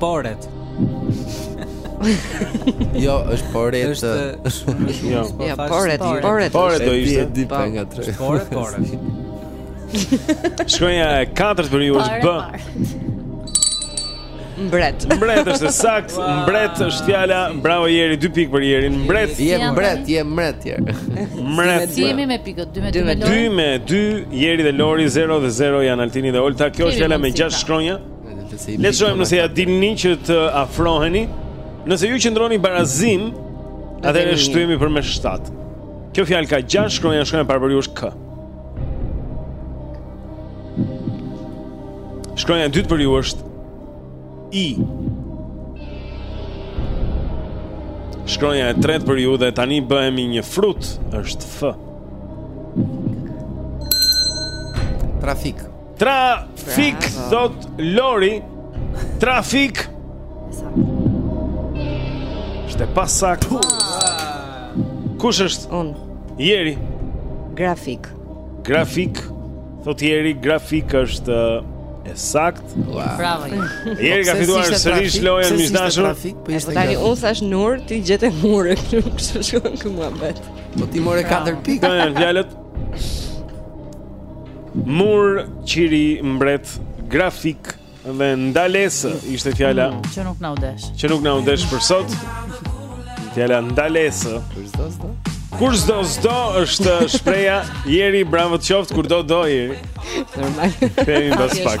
Poret. jo, s'është poret. Është shumë shumë. Jo, po poret, poret. Poret do ishte dy pa nga tre. Poret, poret. Shkronja e katërt për ju është B. Mbret. Mbret është saktë, mbret është fjala. Bravo Jeri, dy pikë për Jerin. Mbret. Je mbret, je mbret je. Mbret. Si jemi me pikët 2 me 2 me 2. 2 me 2, Jeri dhe Lori 0 dhe 0 janë Altini dhe Olta. Kjo është fjala me 6 shkronja. Le të shohim nëse ja dilni që të afroheni. Nëse ju qëndroni barazim, atëherë shtyhemi për me 7. Kjo fjalë ka 6 shkronja, shkronja e parë për ju është K. Shkronja e dytë për ju është I. Shkronja e tretë për ju dhe tani bëhemi një frutë, është F. Trafik. Trafik thotë Lori. Trafik. Është e pasaktë. Kush është? Unë. Jeri. Grafik. Grafik. Thotë Jeri, grafik është e saktë. Bravo. Jeri ka fituar sërish lojën miq të dashur. Po jeni tani unë thashë nur ti gjete mur, kështu shkon ky muhabet. Po ti more 4 pikë. Qenë fjalët. Mur, qiri, mbret, grafik dhe ndalesë ishte fjala mm, që nuk na u desh. Që nuk na u desh për sot. Fjala ndalesë. Kur s'do s'do. Kur s'do s'do është shprehja Jeri bravo të qoftë kur do do Jeri. Normal. Kthehemi pas pak.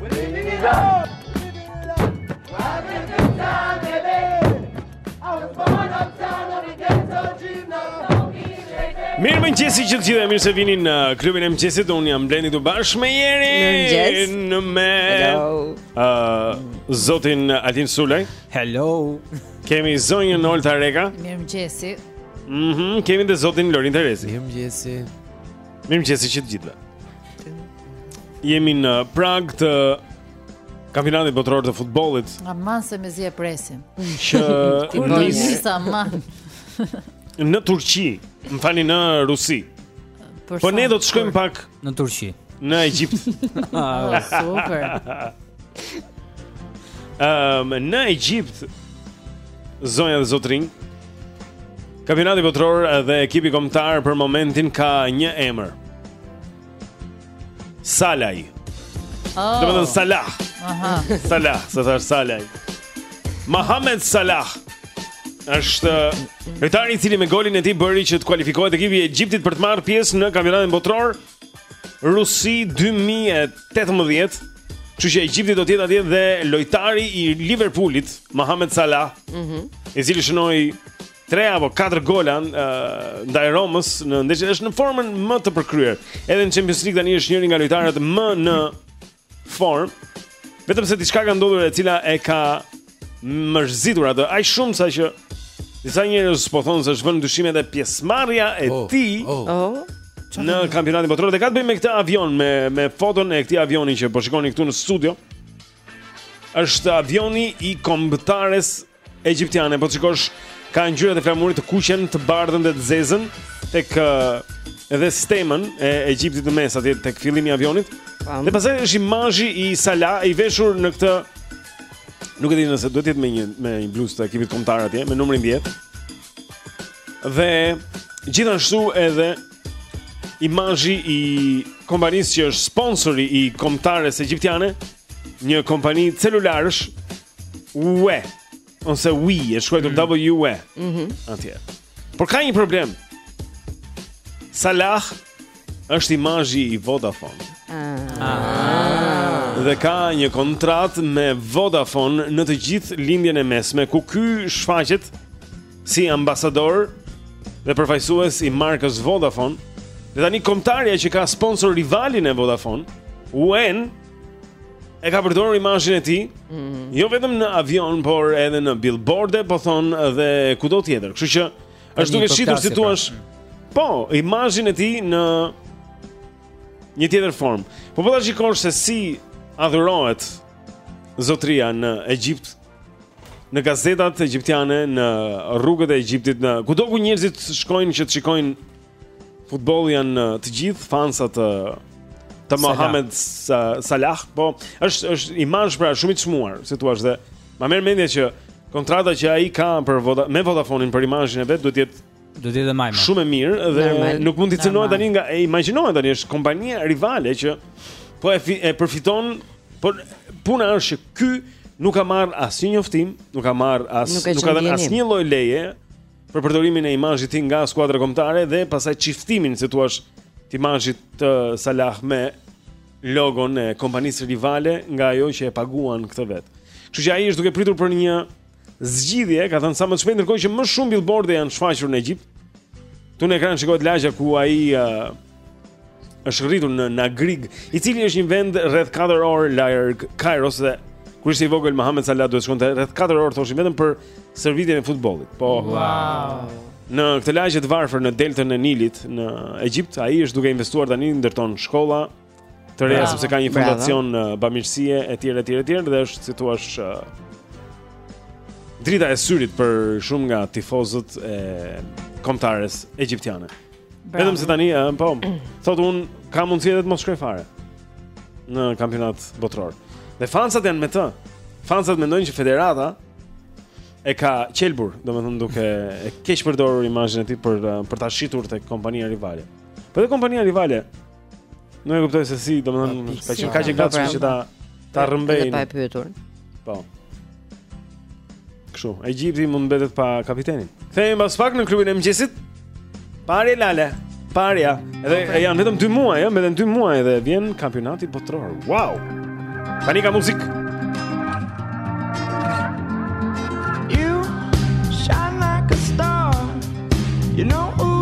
Mirëmëngjesi që të gjithë e mirë se vini në klubin e mëngjesit Unë jam Blendi së bashku me Jerin Mirëmëngjes Në me Hello uh, Zotin Altin Sulaj Hello Kemi zonjën Olta Reka Mirëmëngjesi mm -hmm, Kemi dhe zotin Lorin Terezi Mirëmëngjesi Mirëmëngjesi që të gjithë dhe Jemi në prag të kampionatit botëror të futbollit. Aman se mezi e presim. Që po nis në Turqi, më falni në Rusi. Por po ne do të shkojmë pak në Turqi, në Egjipt. Ah, oh, super. Ehm, um, në Egjipt zonja dhe zotërinj. Kampionati botëror dhe ekipi kombëtar për momentin ka një emër. Salaj. Oh. Domethënë Salah. Aha. Salah, se thashë Salaj. Mohamed Salah. Është lojtari i cili me golin e tij bëri që të kualifikohet ekipi i Egjiptit për të marrë pjesë në Kampionatin Botëror Rusi 2018. Kështu që Egjipti do të jetë atje dhe lojtari i Liverpoolit, Mohamed Salah, mm -hmm. i cili shënoi Tre apo katër gola uh, ndaj Romës në ndeshje është në formën më të përkryer. Edhe në Champions League tani është njëri nga lojtarët më në formë. Vetëm se diçka ka ndodhur e cila e ka mërzitur atë aq shumë sa që disa njerëz po thonë se është vënë dyshim edhe pjesëmarrja e oh, tij. Oh. Oh. Në kampionatin botëror dhe ka të bëjë me këtë avion me me foton e këtij avioni që po shikoni këtu në studio. Është avioni i kombëtares egjiptiane. Po të shikosh ka ngjyrat e flamurit të kuqen, të bardhën dhe të zezën tek edhe stemën e Egjiptit te mesi atje tek fillimi i avionit. Dhe pastaj është imazhi i Salah i veshur në këtë nuk e di nëse duhet të jetë me një me një bluzë të ekipit kombëtar atje me numrin 10. Dhe gjithashtu edhe imazhi i kompanisë që është sponsori i kombëtares egjiptiane Një kompani celularësh UE ose WE, e shkruar mm. W U E. Mhm. Atje. Por ka një problem. Salah është imazhi i Vodafone. Ah. ah. Dhe ka një kontratë me Vodafone në të gjithë lindjen e mesme ku ky shfaqet si ambasador dhe përfaqësues i markës Vodafone. Dhe tani kombëtarja që ka sponsor rivalin e Vodafone, WE-n e ka përdorur imazhin e tij. Mm -hmm. Jo vetëm në avion, por edhe në billboarde, po thonë dhe kudo tjetër. Kështu që është duke shitur si të thuash, pra. po, imazhin e tij në një tjetër formë. Po po ta shikosh se si adhurohet zotëria në Egjipt në gazetat egjiptiane, në rrugët e Egjiptit, në kudo ku njerëzit shkojnë që të shikojnë futbolli janë të gjithë fansat të të Mohamed Salah, po është është imazh pra shumë i çmuar, si thua dhe më merr mendja që kontrata që ai ka për voda, me Vodafone-in për imazhin e vet duhet të jetë do të jetë më mirë. Shumë e mirë dhe normal, nuk mund të cënohet tani nga e imagjinohet tani është kompania rivale që po e, fi, e përfiton, por puna është që ky nuk ka marrë asnjë njoftim, nuk ka marrë as nuk, nuk ka dhënë asnjë lloj leje për përdorimin e imazhit të tij nga skuadra kombëtare dhe pastaj çiftimin, si thua, të imazhit të Salah me logon e kompanisë rivale nga ajo që e paguan këtë vetë. Kështu që ai është duke pritur për një zgjidhje, ka thënë sa më të shpejtë ndërkohë që më shumë billboarde janë shfaqur në Egjipt. Këtu në ekran shikohet lagja ku ai uh, është rritur në Nagrig, i cili është një vend rreth 4 orë larg Kairos dhe kur ishte i vogël Mohamed Salah duhet të shkonte rreth 4 orë thoshin vetëm për stërvitjen e futbollit. Po. Wow. Në këtë lagje të varfër në deltën e Nilit në Egjipt, ai është duke investuar tani ndërton shkolla të reja sepse ka një fondacion uh, bamirësie etj etj etj dhe është si thua uh, drita e syrit për shumë nga tifozët e kombëtares egjiptiane. Vetëm se tani, ëh, po. Thotë unë ka mundësi edhe të mos shkoj fare në kampionat botëror. Dhe fansat janë me të. Fansat mendojnë që federata e ka qelbur, domethënë duke e keqpërdorur imazhin e tij për për ta shitur tek kompania rivale. Po edhe kompania rivale Nuk e kuptoj se si, domethënë, ka qenë kaq e gatshme që ta ta rrëmbejnë. Pa e pyetur. Po. Kështu, Egjipti mund të mbetet pa kapitenin. Kthehemi pas pak në klubin e mëngjesit. Parja Lale, parja. Edhe e janë vetëm 2 muaj, ja, vetëm 2 muaj dhe vjen kampionati botëror. Wow! Tani ka muzikë. You shine like a star. You know who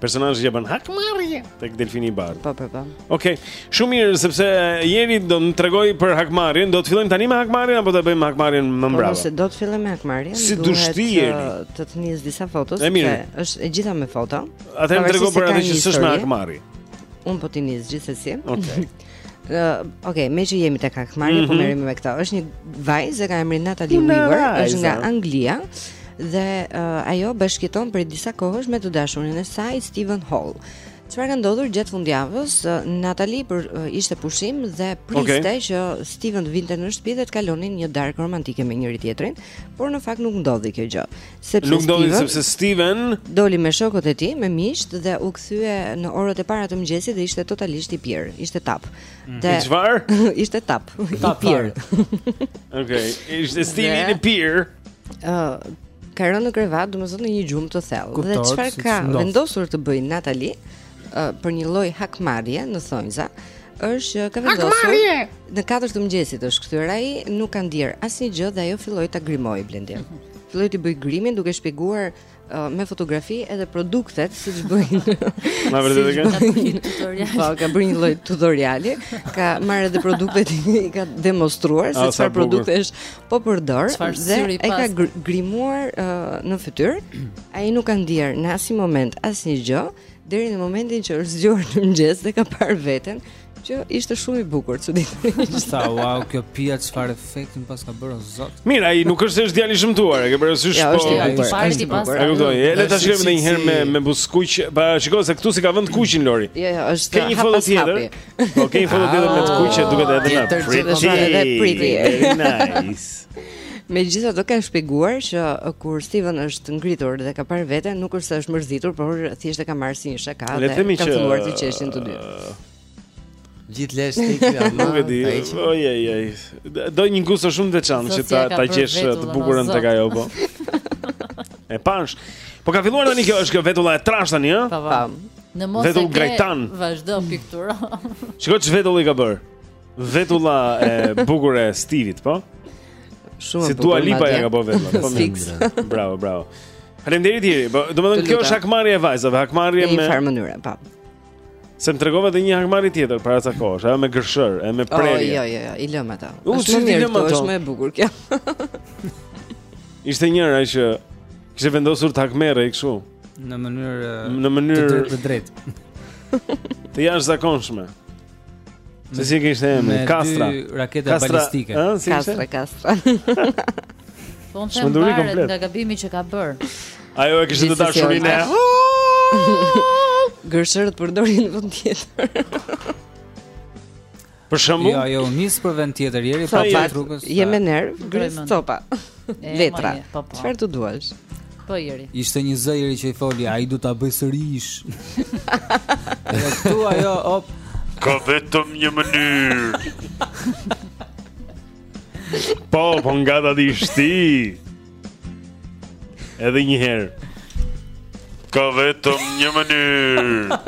Personazhi që bën hakmarrje tek delfini i bardhë. Po, po, po. Okej. Okay. Shumë mirë sepse Jeri do të më tregojë për hakmarrjen, do të fillojmë tani me hakmarrjen apo ta bëjmë hakmarrjen më po, mbrapa? Po, se do të fillojmë me hakmarrjen. Si do të duash ti Jeri? Të të nis disa foto, sepse është e gjitha me foto. Atëherë tregoj për atë që s'është me hakmarrje. Unë po të nis gjithsesi. Okej. Okay. Uh, ok, meqë jemi tek hakmarrja, mm -hmm. po mhm. merremi me këta është një vajzë e ka emrin Natalie Weaver, është nga Anglia dhe uh, ajo bashkëjeton prej disa kohësh me të dashurin e saj Steven Hall Çfarë ka ndodhur gjatë fundjavës? Natali për uh, ishte pushim dhe priste okay. që Steven të vinte në shtëpi dhe të kalonin një darkë romantike me njëri tjetrin, por në fakt nuk ndodhi kjo gjë. Sepse nuk ndodhi sepse Steven doli me shokët e tij, me miqtë dhe u kthye në orët e para të mëngjesit dhe ishte totalisht i pirë, ishte tapë. Mm. Dhe çfarë? ishte tapë, tapë i pirë. Okej, ishte Steven i pirë. Ë, ka rënë në krevat, domethënë në një gjumë të thellë. Dhe çfarë ka vendosur të bëjë Natalie? uh, për një lloj hakmarrje në thonjza është që ka vendosur në 4 të mëngjesit është kthyer ai, nuk ka ndier asnjë gjë dhe ajo filloi ta grimojë Blendi. Mm -hmm. Filloi t'i bëjë grimin duke shpjeguar uh, me fotografi edhe produktet siç bëjnë. Na vërtet e kanë një tutorial. Po, ka bërë një lloj tutoriali, ka marrë edhe produktet i ka demonstruar se çfarë produktesh po përdor dhe e ka gr grimuar uh, në fytyrë. Ai nuk ka ndier në asnjë moment asnjë gjë deri në momentin që është zgjuar në mëngjes dhe ka parë veten që ishte shumë i bukur, çuditërisht. Sa wow, kjo pija çfarë efekti më paska bërë zot. Mirë, ai nuk është se është djalë i shëmtuar, e ke parasysh po. Ja, është i bukur. Ai do. Le ta shikojmë edhe një herë me me buzkuq. Pa shikoj se këtu s'i ka vënë të kuqin Lori. Jo, jo, është. Ka një foto tjetër. Po kemi foto tjetër me të kuqe duket edhe na. Tjetër që të shkon edhe pretty. Nice. Megjithatë ka shpjeguar që kur Steven është ngritur dhe ka parë veten, nuk është se është mërzitur, por thjesht e ka marrë si një shaka dhe kanë filluar të qeshin të dy. Gjithë lesh ti ama Nuk e di, oj, oj, oj Do një gusto shumë të veçantë që ta, ta gjesh të bukurën tek ajo po E pansh Po ka filluar tani kjo është kjo vetulla e trashë tani Po, po. Në mos vetull e ke, grajtan. vazhdo pikturo. Shikoj ç'vetull i ka bërë. Vetulla e bukur e Stivit, po. Shumë si Dua Lipa ia ka bërë vetullat. Po mirë. Bravo, bravo. Faleminderit Iri. Po, domethënë kjo është hakmarrje e vajzave, hakmarrje me Në një farë mënyre, po. Se më tregove edhe një hakmarrje tjetër para ca kohësh, ajo me gërshër, e me prerje. Jo, jo, jo, i lëm ata. Është më mirë, është më e bukur kjo. Ishte njëra që kishte vendosur të hakmerrej kështu. në mënyrë në mënyrë të drejtpërdrejtë. të jashtëzakonshme. Se si e kishte emrin, Kastra. Me dy raketa kastra, balistike. A, si kastra, kastra. Thonë se mbarë komplet. nga gabimi që ka bërë. Ajo e kishte të dashurin e. Gërshërët përdoren në vend tjetër. Për shembull? Jo, ajo u nis për vend tjetër Iri pa pa rrugës. Je me nerv, gris copa. Letra. Po, po. Çfarë të duash? Po Iri. Ishte një zë Iri që i foli, ai do ta bëjë sërish. Edhe këtu ajo, op. Ka vetëm një mënyrë. Po, po nga ta dish ti. Edhe një herë. Ka vetëm një mënyrë.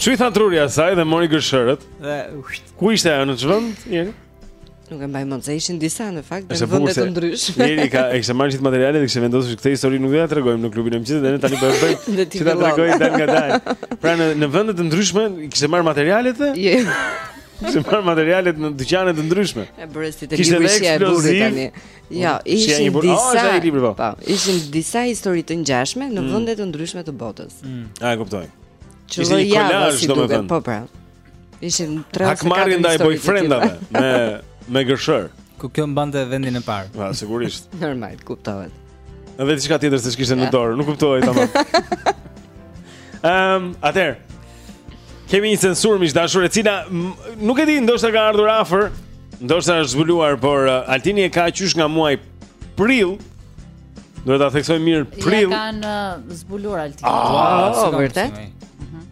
Ç'i tha truri asaj dhe mori gërshërët? Dhe ku ishte ajo në ç'vend? Jeri. Nuk e mbaj mend se ishin disa në fakt në vende të ndryshme. Jeri ka e kishte marrë gjithë materialet dhe kishte vendosur këtë histori nuk do ta tregojmë në klubin e mëngjesit dhe ne tani po e bëjmë. Ti ta tregoj dalngadalë. Pra në në vende të ndryshme kishte marrë materialet dhe? Jo. Kishte marrë materialet në dyqane të ndryshme. E bëre si të liu ishte e burrit tani. Jo, ishin disa. Oh, është ai libri po. Po, ishin disa histori të ngjashme në mm. vende të ndryshme të botës. Mm. A e kuptoj. Që ishin një kolazh, domethënë. Po, pra. Ishin tre ose katër. Hakmarrje ndaj boyfriendave me me gërshërë. Ku kjo mbante vendin e parë. Po, sigurisht. Normal, kuptohet. Edhe diçka tjetër se ç'kishte në dorë, nuk kuptohej tamam. Ehm, um, atëherë Kemi një censurë miq të dashur, e cila nuk e di, ndoshta ka ardhur afër, ndoshta është zbuluar, por uh, Altini e ka qysh nga muaji prill. Duhet ta theksoj mirë prill. Ia kanë uh, zbuluar Altini. Ah, po, ah, po, po, vërtet? Mhm.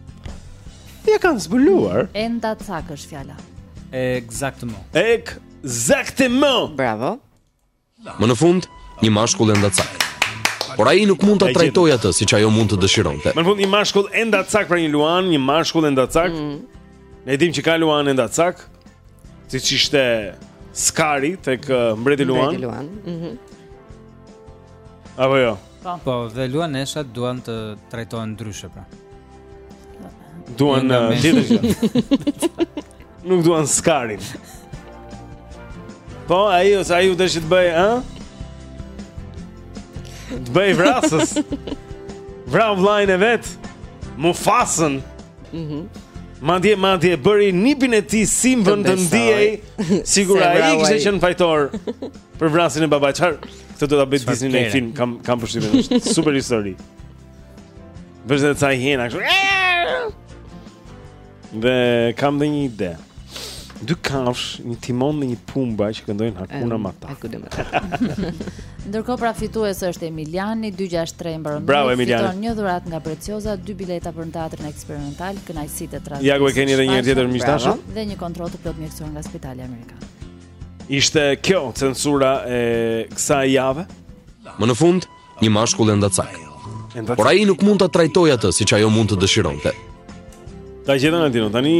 Ia kanë zbuluar. Endacak është fjala. Exactement. Exactement. Bravo. Më në fund, një mashkull endacak. Por ai nuk mund ta trajtojë atë siç ajo mund të dëshironte. Më në fund, një mashkull endacak pra një luan, një mashkull endacak. Mm. Ne e dimë që ka luanë endacak, siç ishte Skari tek mbreti luan. Mbreti luan. Mhm. Apo jo. Po. Po, dhe luaneshat duan të trajtohen ndryshe pra. Duan lidhje uh, tjetër. Nuk duan Skarin. Po, ai ose ai u desh të bëhej, ha? Të bëhej vrasës. Vrau vëllain e vet. Mufasën. Mhm. Mm madje madje bëri nipin e tij Simbën të, të ndihej sikur ai kishte qenë fajtor për vrasjen e babait. Çfarë? Këtë do ta bëjë Disney në film, kam kam përshtypjen është super histori. Vëzë të caj hena kështu. Dhe kam dhe një ide. Dy kafshë, një Timon dhe një Pumba që këndojnë Hakuna Matata. Hakuna Matata. Ndërkohë pra fitues është Emiliani 263 mbaron. Bravo Emiliani. Fiton një dhuratë nga Preciosa, dy bileta për në teatrin eksperimental, Kënaqësitë e tradhtisë. Ja ku e keni edhe një herë tjetër miq të dashur. Dhe një kontroll të plotë mjekësor nga Spitali Amerikan. Ishte kjo censura e kësaj jave. Më në fund, një mashkull endacak. Por ai nuk mund ta trajtojë atë siç ajo mund të dëshironte. Ta gjetën Altin, tani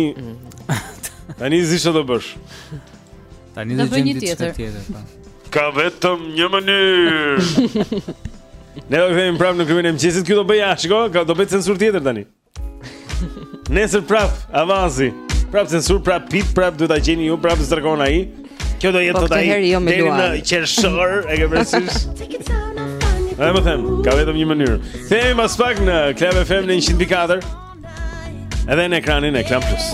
tani ti çfarë do bësh? Tani do bëj një tjetër. tjetër po. Ka vetëm një mënyrë. Ne do vimë prapë në klubin e mëngjesit, këtu do bëj ashtu, do bëj censurë tjetër tani. Nesër prap, avansi. Prap censur, prap pit, prap duhet ta gjeni ju, prap s'tregon ai. Kjo do jetë po, të ai. Jo Deri në qershor, e ke parasysh. Ai më them, ka vetëm një mënyrë. Themi mas pak në Club FM në 104. Edhe në ekranin e Klan Plus.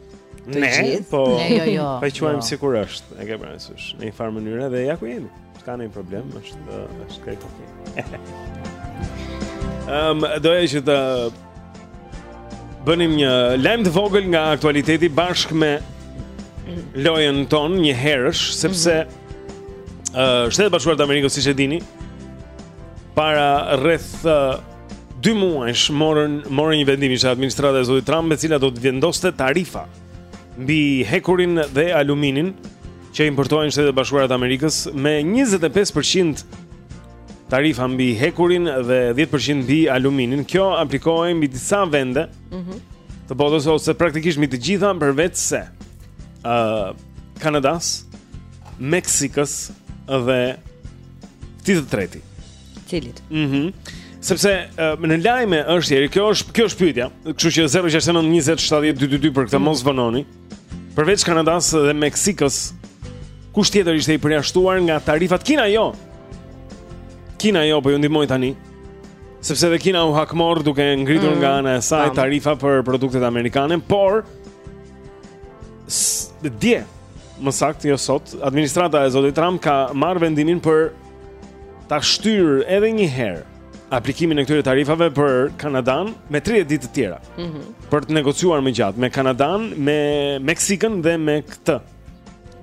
Të ne, gjithë? Po, ne, jo, jo. Po e quajmë jo. sikur është, e ke parasysh, në një farë mënyre dhe ja ku jemi. S'ka ndonjë problem, është, është krejt ok. um, doja që të bënim një lajm të vogël nga aktualiteti bashkë me lojën tonë njëherësh, sepse mm -hmm. uh, Shtetet e Bashkuara të Amerikës, siç e dini, para rreth... Uh, dy muajsh morën morën një vendim ishte administrata e zotit Trump e cila do të vendoste tarifa mbi hekurin dhe aluminin që importohen në Shtetet e Bashkuara të Amerikës me 25% tarifa mbi hekurin dhe 10% mbi aluminin. Kjo aplikohej mbi disa vende. Mhm. Mm të botës ose praktikisht mbi të gjitha përveçse ë uh, Kanadas, Meksikës dhe këtij të treti. Cilit? Mhm. Mm Sepse uh, në lajme është i ri, kjo është kjo është pyetja. Kështu që 069 20 70 222 për këtë mm. mos vononi. Përveç Kanadas dhe Meksikës, kush tjetër ishte i përjashtuar nga tarifat Kina jo? Kina jo po ju ndihmoj tani. Sepse dhe Kina u hakmor duke ngritur mm. nga ana e saj tarifa për produktet amerikane, por dje, më saktë jo sot, administrata e zotit Trump ka marrë vendimin për ta shtyrë edhe një herë aplikimin e këtyre tarifave për Kanadanë me 30 ditë të tjera. Mhm. Mm për të negociuar më gjatë me Kanadanë, me Meksikën dhe me këtë.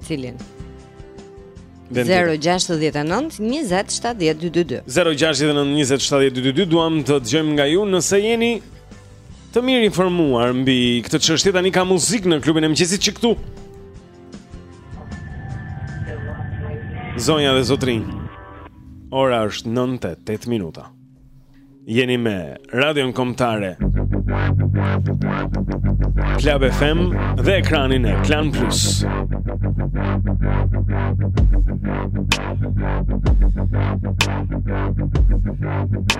Cilin? 069 20 70 222. 069 20 70 222 duam të dëgjojmë nga ju nëse jeni të mirinformuar mbi këtë çështje tani ka muzikë në klubin e mëngjesit që këtu Zonja dhe zotërinj Ora është 9 e 8 minuta Jeni me Radion Kombëtare Club FM dhe ekranin e Klan Plus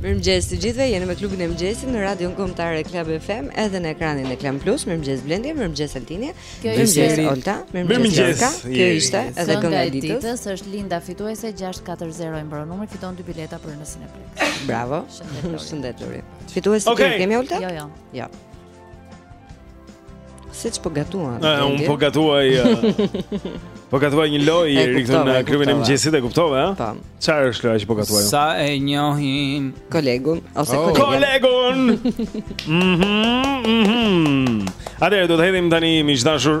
Mirëmëngjes të gjithëve, jeni me klubin e mëngjesit në Radion Kombëtare Club FM, edhe në ekranin e Klan Plus. Mirëmëngjes Blendi, mirëmëngjes Altini. Mirëmëngjes Olta, mirëmëngjes Olta. Kjo ishte edhe kënga e ditës. E ditës është Linda fituese 640 i mbaron numri, fiton dy bileta për në Cineplex. Bravo. Shëndet Lori. Fituese okay. Të kemi Olta? Jo, jo. Jo. Ti që po gatuan A, Unë po gatuaj Po gatuaj një lojë e rikthyer në klubin e mëngjesit e kuptove, a? Ta po. Çar është loja që po gatuaj Sa e njohin Kolegun Ose oh. kolegun Kolegun Mhm, mhm Atëherë, do ta hedhim tani miq të dashur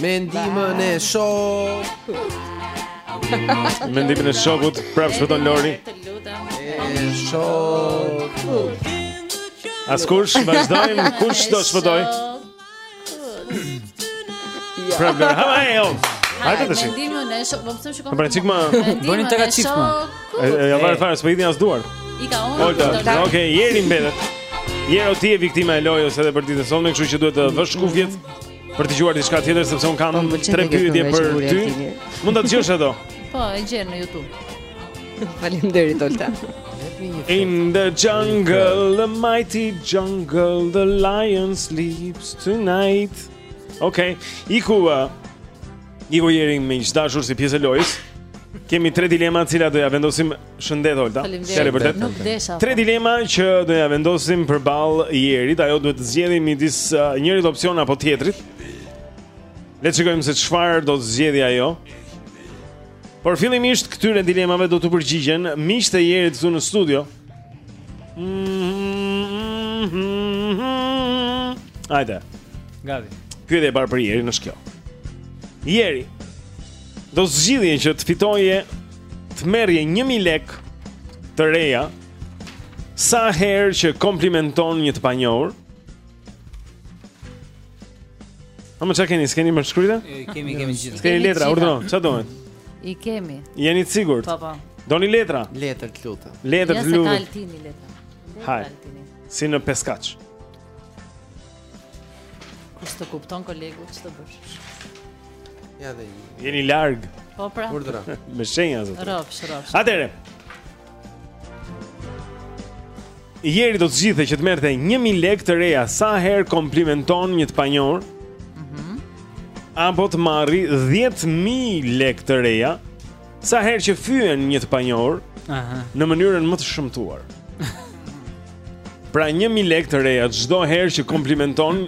Me ndihmën e shokut. Me ndihmën e shokut, prapë shpëtoi Lori. Shok. Askush, vazhdojmë, kush do shpëtojë? Prapë Lori, hava e jo. Hajde të shikojmë. Me ndihmën e shokut, po pse shikon? Po pra çik më. Bëni të ka çik më. Ja vare fare, s'po i hidhni as duart. I ka unë. Okej, Jeri mbetet. Jero ti je viktima e lojës edhe për ditën e sotme, kështu që duhet të vësh kufjet. për të dëgjuar diçka tjetër sepse un kam po, tre pyetje për ty. Mund ta dëgjosh ato? Po, e gjen në YouTube. Faleminderit Olta. In the jungle, the mighty jungle, the lion sleeps tonight. Okay, iku va. Iku Jeri miq të dashur si pjesë e lojës. Kemi tre dilema të cilat do ja vendosim Shëndet Olta. Faleminderit. Vërtet. Nuk desha. Tre dilema që do ja vendosim përballë Jerit, ajo duhet të zgjedhë midis uh, njërit opsion apo tjetrit. Le të shikojmë se çfarë do të zgjedhë ajo. Por fillimisht këtyre dilemave do t'u përgjigjen miqtë e Jerit këtu në studio. Ajde. Gati. Pyetja e parë për Jerin është kjo. Jeri. Do zgjidhje që të fitoje të merrje 1000 lek të reja sa herë që komplimenton një të panjohur. A me ça keni, s'keni me shkruajt? Kemi, kemi gjithë. S'keni letra, urdhëro, çfarë dohet? I kemi. Jeni të sigurt? Po, po. Doni letra? Letër të lutem. Letër të lutem. Ja se ka Altini letra. Hajde. Si në pesë katësh. Kush të kupton kolegu ç'të bësh? Ja dhe ju. Jeni larg. Po pra. Urdhra. Me shenja zot. Rrofsh, rrofsh. Atëre. Jeri do të zgjidhte që të merrte 1000 lekë të reja sa herë komplimenton një të panjohur. Mhm. Mm apo të marrë 10000 lekë të reja Sa herë që fyen një të panjohur, aha, në mënyrën më të shëmtuar. Pra 1000 lekë të reja çdo herë që komplimenton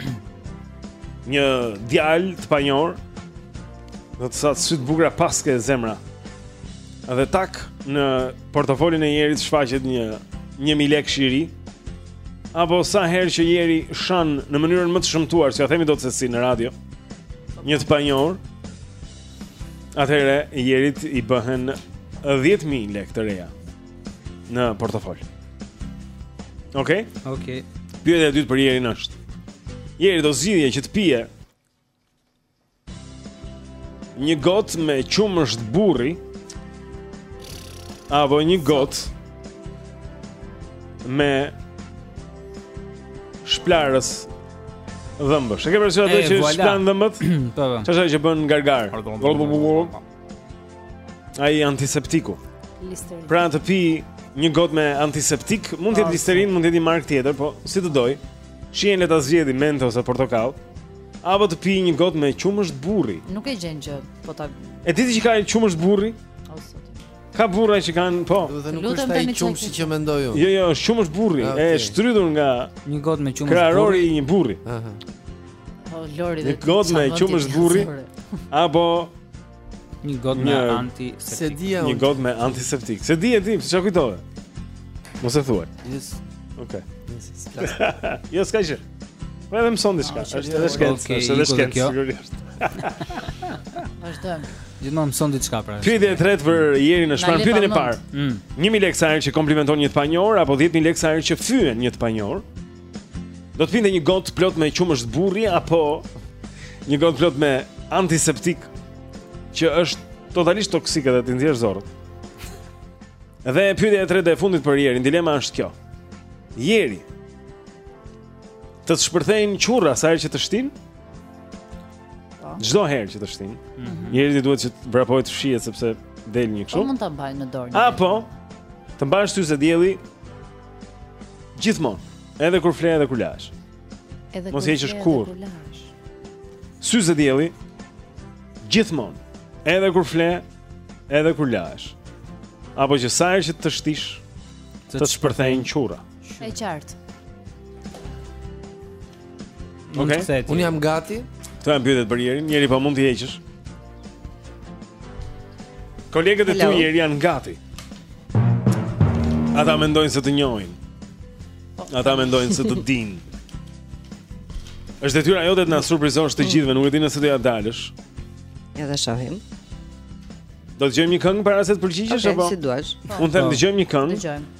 një djalë të panjohur, do thoshe sy të bukura paske zemra. Dhe tak në portofolin e Jerit shfaqet një 1000 lekësh i ri. Apo sa herë që Jeri shan në mënyrën më të shëmtuar, s'ja themi dot se si në radio, një të panjohur, Atëherë Jerit i bëhen 10000 lekë të reja në portofol. Okej? Okej. Pyetja e dytë për Jerin është. Jeri do zgjidhje që të pije një gotë me qumësht burri apo një gotë me shplarës Dhëmbësh. E ke parasysh ato që shplan dhëmbët? Po, po. Çfarë që bën gargarë? Ai antiseptiku. Listerin. Pra të pijë një gotë me antiseptik, mund të jetë ah, listerin, mund të jetë një markë tjetër, po si të dojë. Shijen le ta zgjedhë mente ose portokall. Apo të pijë një gotë me qumësht burri. Nuk e gjen gjë, po ta. E di ti që ka qumësht burri? Ka burra që kanë, po. Domethënë nuk është ai qumështi që mendoj unë. Jo, jo, është qumësht burri, ah, okay. e shtrydhur nga një gotë me qumësht burri. Kraharori i një burri. Ëh. Uh -huh. Po Lori dhe. Një gotë me qumësht burri. Apo një gotë me antiseptik. Një gotë me antiseptik. S'e dije ti, pse ça kujtove? Mos e thuaj. Yes. Okej. Yes. jo, s'ka gjë. Po edhe mëson diçka, ah, është edhe shkencë, okay, është edhe shkencë sigurisht. Vazhdojmë. Gjithmonë mëson diçka pra. Pyetja e tretë për Jerin është pra pyetjen e parë. 1000 mm. lekë sa herë që komplimenton një të panjohur apo 10000 lekë sa herë që fyen një të panjohur? Do të pinte një gotë plot me qumësht burri apo një gotë plot me antiseptik që është totalisht toksik edhe të nxjerr zorrën. Dhe pyetja e tretë e fundit për Jerin, dilema është kjo. Jeri, Të të shpërthejnë qurra sa herë që të shtin? Po. Çdo herë që të shtin. Mm -hmm. Jeri duhet që të vrapojë të fshihet sepse del një kështu. Po mund ta mbaj në dorë. Apo të mbash syze dielli gjithmonë, edhe kur fle edhe kur lahesh. Edhe mos i heqësh kurrë. Syze dielli gjithmonë, edhe kur fle edhe kur lahesh. Apo që sa herë që teshtin, të të shpërthejnë qurra. E qartë. Okej. Unë jam gati. Këto janë pyetjet për Jerin. Jeri po mund të heqësh. Kolegët e tu Jeri janë gati. Ata mendojnë se të njohin. Po. Ata mendojnë se të dinë. Është detyra jote të na surprizosh të gjithëve, nuk e di nëse do ja dalësh. Edhe shohim. Do të dëgjojmë një këngë para se të përgjigjesh, apo? Si duash. Unë them po. dëgjojmë një këngë. Dëgjojmë.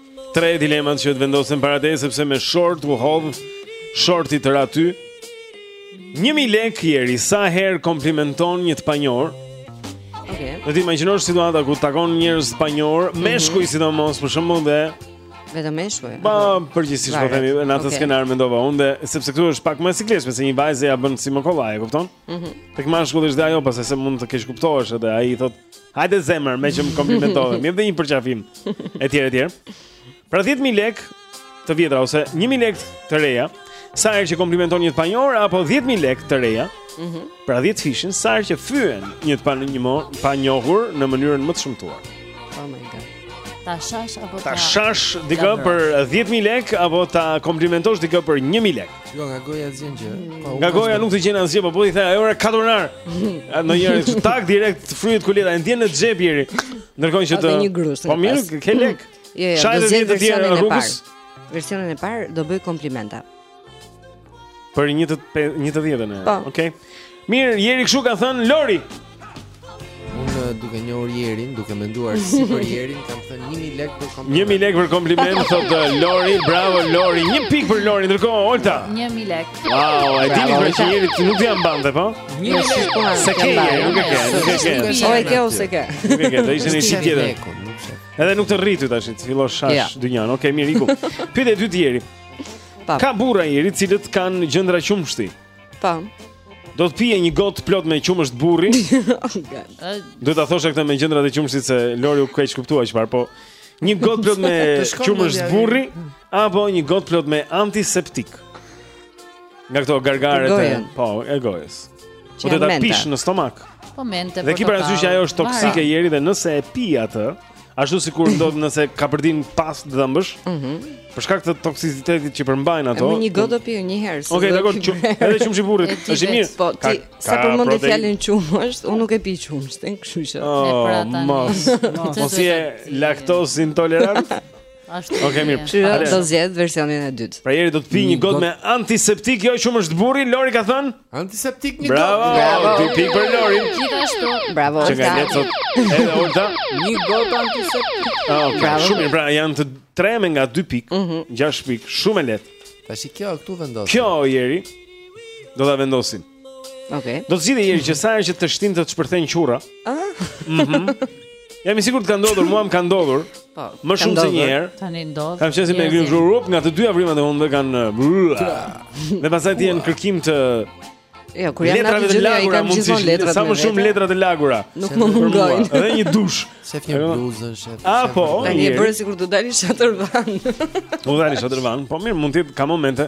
Tre dilemat që të vendosen para te sepse me short u hodh shorti te ata. 1000 lekë Jeri sa herë komplimenton një të panjohur? Okej. Duhet të imagjinosh situata ku takon njerëz të panjohur, mm -hmm. meshkuj sidomos për shembull dhe vetëm meshkuj. Po përgjithsisht po themi në atë okay. skenar mendova unë dhe sepse këtu është pak më e sikletshme, se një vajze ia bën si më kollaj, e kupton? Mhm. Tek mashkull është ajo, pastaj se mund të keqkuptohesh edhe ai të thotë, "Hajde zemër, meqë më komplimentove, më jep dhe një përqafim." Etj, etj. Pra 10000 lek të vjetra ose 1000 lek të reja, sa herë që komplimenton një të panjohur apo 10000 lek të reja, ëh, mhm. pra 10 fishin sa herë që fyen një të panjohur, panjohur në mënyrën më të shëmtuar. Oh my god. Ta shash apo ta Ta shash dikë për 10000 lek apo ta komplimentosh dikë për 1000 lek. Jo, nga goja s'të gjen gjë. Po, nga goja nuk të gjen asgjë, po po i the, ore katunar. Menjëherë tak direkt fryhet kuleta, e ndjen në xhep Jeri. Ndërkohë që të Po mirë, ke lek. Jo, jo, do zgjen të tjerë rrugës. Versionin e parë do bëj komplimenta. Për një të një të dhjetën. Po. Okej. Mirë, Jeri kështu kam thënë. Lori. Unë duke njohur Jerin, duke menduar si për Jerin, kam thënë 1000 lekë për kompliment. 1000 lekë për kompliment thotë uh, Lori, bravo Lori. Një pikë për Lori, ndërkohë Olta. 1000 lekë. Wow, e dini për që Jeri ti nuk jam bande, po? 1000 lekë. Po, se ke, nuk e ke, nuk e ke. Po e ke ose ke. Nuk e ke, do ishte një shit tjetër. Edhe nuk të rritu tash, të fillosh të shash dynjan. Okej, mirë iku. Pyetja e dytë Jeri. Ka burra Jeri, të cilët kanë gjëndra qumështi. Po. Do të pije një gotë plot me qumësht burri. Duhet ta thosha këtë me gjendrat e qumështit se Lori u keqkuptua çfarë, po një gotë plot me qumësht burri apo një gotë plot me antiseptik. Nga këto gargarat e, po, e gojës. Po duhet ta pish në stomak. Po mente. Dhe ki parasysh ajo është toksike Jeri dhe nëse e pi atë, Ashtu sikur ndodh nëse kapërdin pastë dhëmbësh mm -hmm. Për shkak të toksicitetit që përmbajnë ato Edhe një gotë po e pi njëherë Okej, dakord, qum, edhe qumësht burri E që mirë Po, ti, ka, sa përmendet fjala qumësht Unë nuk e pi qumështin kështu që O, mos Mos je laktos intolerant Ashtu. Okej, mirë. Që do zgjedh versionin e dytë. Pra jeri do të pijë një mm, gotë me antiseptik, jo që më është burri, Lori ka thënë? Antiseptik një gotë. Bravo, do pi për Lori. Gjithashtu. Bravo. Që ka letë sot. Edhe Olta. Një gotë antiseptik. Ah, okej, okay, shumë mirë. Pra janë të tre me nga 2 pikë, mm -hmm. 6 pikë, shumë e lehtë. Tash kjo këtu vendos. Kjo jeri do ta vendosim. Okej. Do të zgjidhje Jeri që sa herë që teshtin të të shpërthejnë qurra. Ëh? Mhm. Jam i sigurt ka ndodhur, mua më ka ndodhur. Po. Më shumë se një herë. Tani ndodh. Kam qenë si me grip, nga të dyja vrimat e hundëve kanë Dhe pastaj ti je në kërkim të Jo, kur janë ato gjëra, ai ka gjithmonë letra. Sa më shumë letra të lagura. Nuk më mungojnë. Edhe një dush. Se ti bluzë është. A po. Tani e bëre sikur do dalin shatërvan. Do dalin shatërvan. Po mirë, mund të ka momente.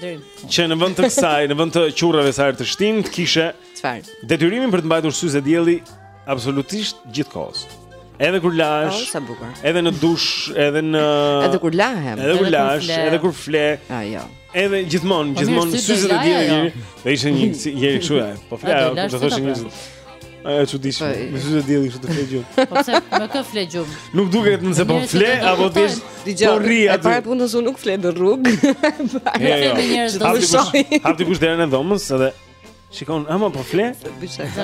deri në fund. Që në vend të kësaj, në vend të qurrave sa herë teshtin, të kishe çfarë? Detyrimin për të mbajtur syze dielli absolutisht gjithë kohës. Edhe kur lahesh, oh, sa bukur. Edhe në dush, edhe në Edhe kur lahem, edhe kur lahesh, edhe kur fle. Ah, jo. Edhe gjithmonë, po gjithmonë syzet e diellit. Dhe ishin një si jeri kështu. Po fle, do të thoshin një. Ajo që dish, me syze dielli kështu të fle gjumë. Po pse me kë fle gjumë? Nuk duket nëse po fle apo ti po rri aty. E para punës unë nuk fle në rrugë. Jo, jo. Hap dikush, hap dikush derën e dhomës edhe shikon, ama po fle?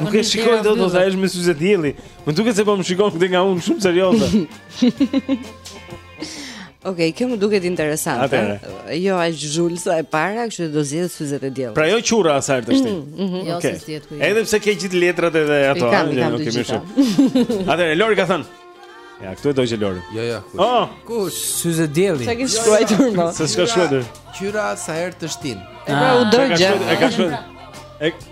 Nuk e shikoj dot do të jesh me syze dielli. Më duket se po më shikon këtej nga unë shumë serioze. Okej, okay, kjo më duket interesante. Atëherë. Jo aq zhul sa e para, kështu që do zgjedh syzet e diellit. Pra jo qurra sa herë teshtin. Mm, mm -hmm. Jo okay. se zgjedh ku. Edhe pse ke gjithë letrat edhe ato, a ne nuk kemi shumë. Atëherë, Lori ka thënë. Ja, këtu e dojë Lori. Jo, jo. Kush? Oh, kush? Syze dielli. Sa ke shkruar ti më? Sa s'ka shkruar? Qurra sa herë teshtin. E pra u ah, dëgjë. E ka shkruar.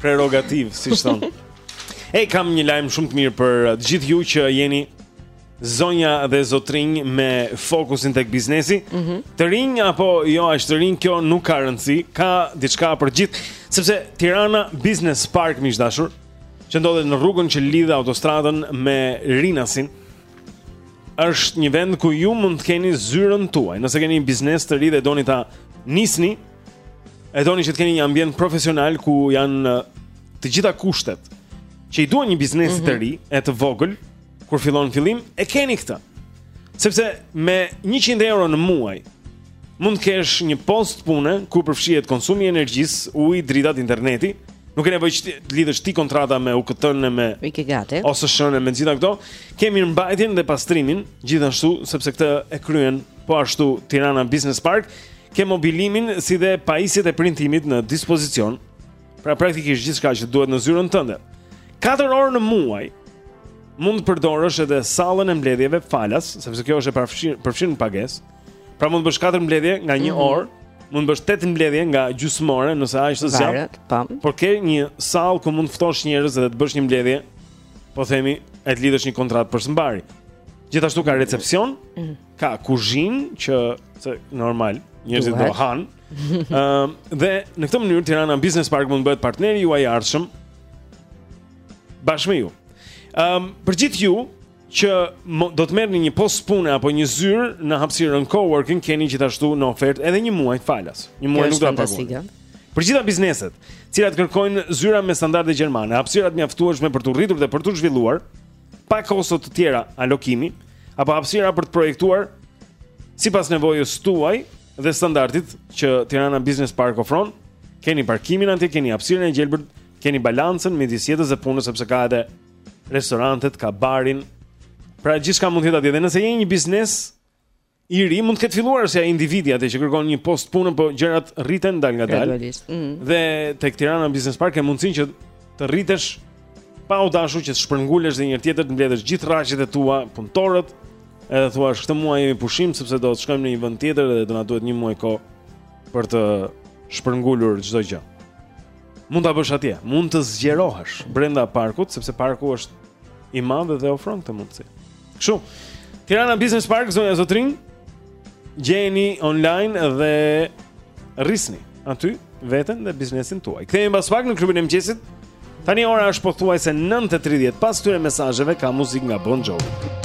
Prerogativ, siç thonë. Hey, kam një lajm shumë të mirë për uh, të gjithë ju që jeni zonja dhe zotërinj me fokusin tek biznesi. Mm -hmm. Të rinj apo jo aq të rinj, kjo nuk ka rëndësi, ka diçka për të gjithë, sepse Tirana Business Park miq të dashur, që ndodhet në rrugën që lidh autostradën me Rinasin, është një vend ku ju mund të keni zyrën tuaj. Nëse keni një biznes të ri dhe doni ta nisni, e doni që të keni një ambient profesional ku janë të gjitha kushtet që i duhen një biznesi mm -hmm. të mhm. ri e të vogël kur fillon fillim e keni këtë. Sepse me 100 euro në muaj mund të kesh një post pune ku përfshihet konsumi i energjisë, uji, dritat, interneti. Nuk ke nevojë të lidhësh ti kontrata me UKT-n e me OSHEE-në e me të gjitha këto. Ke mirëmbajtjen dhe pastrimin gjithashtu sepse këtë e kryen po ashtu Tirana Business Park. Ke mobilimin si dhe pajisjet e printimit në dispozicion, pra praktikisht gjithçka që duhet në zyrën tënde. 4 orë në muaj mund të përdorësh edhe sallën e mbledhjeve falas, sepse kjo është e përfshirë përfshirë në pagesë. Pra mund të bësh 4 mbledhje nga 1 mm -hmm. orë, mund të bësh 8 mbledhje nga gjysmore nëse aq të zgjat. Po. Por ke një sallë ku mund të ftosh njerëz dhe të bësh një mbledhje, po themi, e të lidhësh një kontratë për së mbari. Gjithashtu ka recepsion. Mm -hmm. ka kuzhinë që se normal njerëzit do han. Ëm dhe në këtë mënyrë Tirana Business Park mund të bëhet partneri juaj i ardhshëm bashkë me ju. Ëm për gjithë ju që do të merrni një post pune apo një zyrë në hapësirën coworking keni gjithashtu në ofertë edhe një muaj falas. Një muaj nuk do ta paguani. Për gjitha bizneset, cilat kërkojnë zyra me standarde gjermane, hapësira të mjaftueshme për të rritur dhe për të zhvilluar, pa kosto të tjera alokimi apo hapësira për të projektuar sipas nevojës tuaj dhe standardit që Tirana Business Park ofron. Keni parkimin atje, keni hapësirën e gjelbër, keni balancën midis jetës dhe punës sepse ka edhe restorantet, ka barin. Pra gjithçka mund të jetë atje. Dhe nëse je një biznes i ri mund të ketë filluar si ai individi atë që kërkon një post pune, po gjërat rriten dalngadalë. Mm. Dhe tek Tirana Business Park ke mundsinë që të rritesh pa u dashur që të shpërngulesh diku tjetër të mbledhësh gjithë rraqet e tua, punëtorët, edhe thua këtë muaj jemi pushim sepse do të shkojmë në një vend tjetër dhe do na duhet një muaj kohë për të shpërngulur çdo gjë. Mund ta bësh atje, mund të zgjerohesh brenda parkut sepse parku është i madh dhe ofron këtë mundësi. Kështu. Tirana Business Park zonja zotërinj. Gjejeni online dhe rrisni aty veten dhe biznesin tuaj. Kthehemi pas pak në klubin e mëngjesit. Tani ora është pothuajse 9:30. Pas këtyre mesazheve ka muzikë nga Bon Jovi.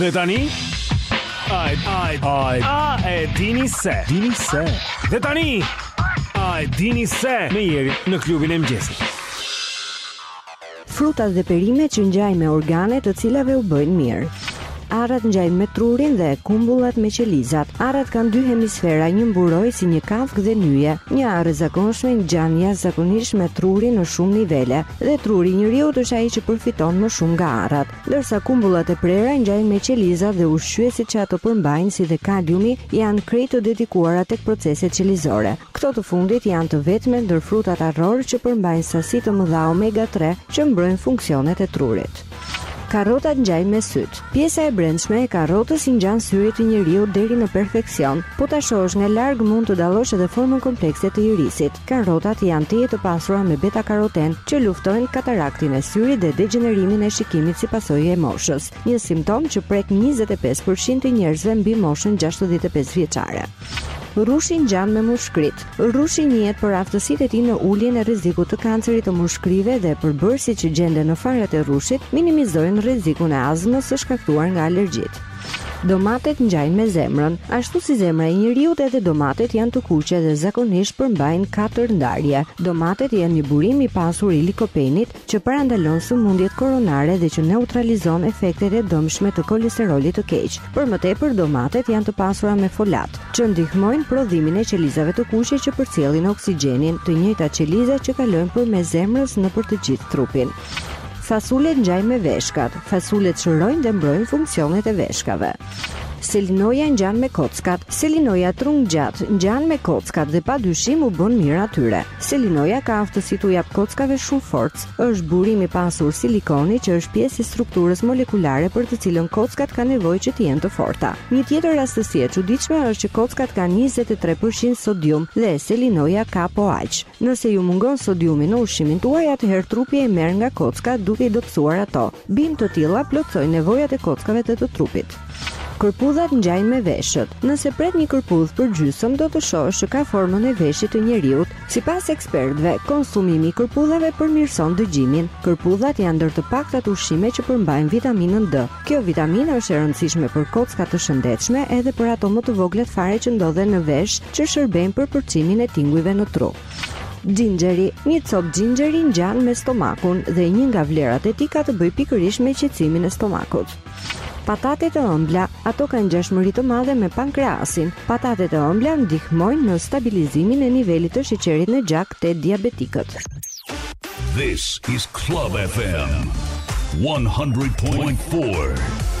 Dhe tani Ai ai ai a e dini se dini se Dhe tani a e dini se me Jerin në klubin e mëngjesit Frutat dhe perimet që ngjajnë me organe të cilave u bëjnë mirë. Arrat ngjajnë me trurin dhe kumbullat me qelizat. Arrat kanë dy hemisfera, një mburojë si një kafkë dhe nyje. Një arrë e zakonshme ngjan jashtëzakonisht me trurin në shumë nivele, dhe truri i njeriut është ai që përfiton më shumë nga arrat. Ndërsa kumbullat e prera ngjajnë me qelizat dhe ushqyesit që ato përmbajnë si dhe kaliumi janë krejt të dedikuara tek proceset qelizore. Këto të fundit janë të vetmet ndër frutat arrore që përmbajnë sasi të mëdha omega tre që mbrojnë funksionet e trurit. Karrotat ngjajnë me sytë. Pjesa e brendshme e karrotës i ngjan syrit të njeriut deri në perfeksion. Po ta shohësh nga larg mund të dallosh edhe formën komplekse të irisit. Karrotat janë tejet të pasura me beta karoten që luftojnë kataraktin e syrit dhe degjenerimin e shikimit si pasojë e moshës, një simptomë që prek 25% të njerëzve mbi moshën 65 vjeçare. Rrushi ngjan me mushkëritë. Rrushi njihet për aftësitë e tij në uljen e rrezikut të kancerit të mushkërive dhe përbërësit që gjenden në farat e rrushit minimizojnë rrezikun e astmës së shkaktuar nga alergjitë. Domatet ngjajnë me zemrën. Ashtu si zemra e njeriut, edhe domatet janë të kuqe dhe zakonisht përmbajnë katër ndarje. Domatet janë një burim i pasur i likopenit, që parandalon sëmundjet koronare dhe që neutralizon efektet e dëmshme të kolesterolit të keq. Për më tepër, domatet janë të pasura me folat, që ndihmojnë prodhimin e qelizave të kuqe që përcjellin oksigjenin, të njëjtat qeliza që kalojnë përmes zemrës nëpër të gjithë trupin. Fasulet ngjajnë me veshkat. Fasulet shërojnë dhe mbrojnë funksionet e veshkave. Selinoja ngjan me kockat. Selinoja trunggjatë, ngjan me kockat dhe padyshim u bën mirë atyre. Selinoja ka aftësi t'u japë kockave shumë forcë. Është burim i pasur silikoni që është pjesë e strukturës molekulare për të cilën kockat kanë nevojë që të jenë të forta. Një tjetër rastësi e çuditshme është që kockat kanë 23 përqind sodium dhe selinoja ka po aq. Nëse ju mungon sodiumi në ushqimin tuaj, atëherë trupi e merr nga kockat duke i dobësuar ato. Bimë të tilla plotësojnë nevojat e kockave dhe të trupit. Kërpudhat ngjajnë me veshët. Nëse pret një kërpudhë përgjysmë, do të shohësh që ka formën e veshit të njeriut. Sipas ekspertëve, konsumimi i kërpudhave përmirëson dëgjimin. Kërpudhat janë ndër të paktat ushqime që përmbajnë vitaminën D. Kjo vitaminë është e rëndësishme për kocka të shëndetshme edhe për ato më të voglat fare që ndodhen në vesh që shërbejnë për përçimin e tingujve në tru. Xhinxheri, Një copë xhinxheri ngjan me stomakun dhe një nga vlerat e tij ka të bëjë pikërisht me qetësimin e stomakut. Patatet e ëmbla, Ato kanë ngjashmëri të madhe me pankreasin. Patatet e ëmbla ndihmojnë në stabilizimin e nivelit të sheqerit në gjak te diabetikët. This is Club FM 100.4.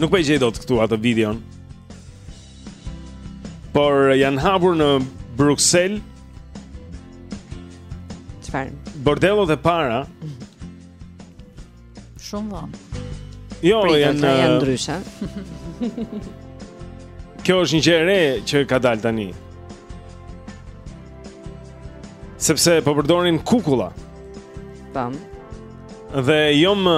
Nuk po e gjej dot këtu atë videon. Por janë hapur në Bruksel. Çfarë? Bordellot e para. Shumë vonë. Jo, prit, janë janë eh, ndryshe. Kjo është një gjë e re që ka dalë tani. Sepse po përdorin kukulla. Tam. Dhe jo më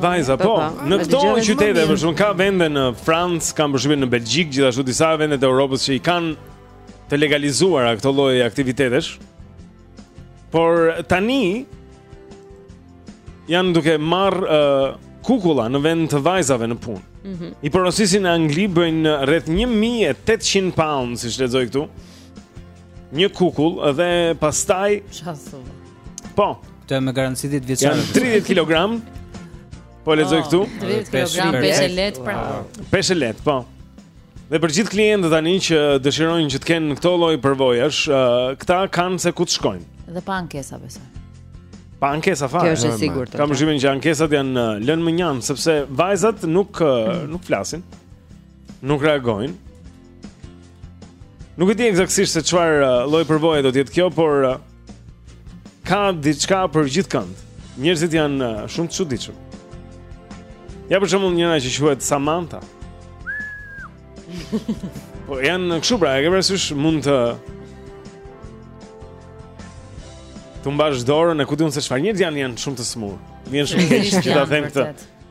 Vajza, po, në këto qytete, për shembull, ka vende në Francë, ka për shembull në Belgjikë, gjithashtu disa vende të Europës që i kanë të legalizuara këto lloj aktivitetesh, por tani janë duke marrë uh, kukulla në vend të vajzave në punë. Mm -hmm. I porosisin në Angli bëjnë rreth 1800 pounds, siç lexoj këtu, Një kukull dhe pastaj Shasu. Po, këto me garanci 10 vjeçare. janë 30 kg. Po e lexoj këtu. 30 Peshë kg per- peshë e lehtë pra. Peshë lehtë, po. Dhe për gjithë klientët tani që dëshirojnë që të kenë këto lloj përvojash, ë, këta kanë se ku të shkojnë. Dhe pa ankesa besoj. Pa ankesa fare. Kjo është e sigurt. Kam përshtypjen që ankesat janë ë, lënë mënjanë sepse vajzat nuk ë, nuk flasin. nuk reagojnë. Nuk e di eksaktësisht se çfarë uh, lloj përvoje do të jetë kjo, por uh, ka diçka për gjithkënd. Njerëzit janë uh, shumë të çuditshëm. Ja për shembull njëra që quhet Samantha. Po janë kështu pra, e ke parasysh mund të t'u mbash dorën e ku di unë se çfarë njerëz janë janë shumë të smur. Janë shumë të keq që ta them këtë.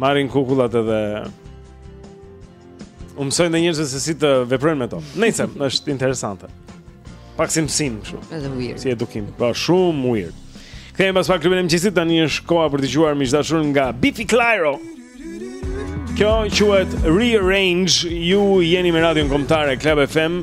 Marrin kukullat edhe u mësojnë dhe njerëzve se si të veprojnë me to Nejse, është interesante Pak si mësim kështu. Edhe weird. Si edukim. Po shumë weird. Kthehemi pas pak klubin e mëngjesit tani është koha për të dëgjuar miq të dashur nga Biffy Clyro. Kjo quhet Rearrange. Ju jeni me radion kombëtare Club FM.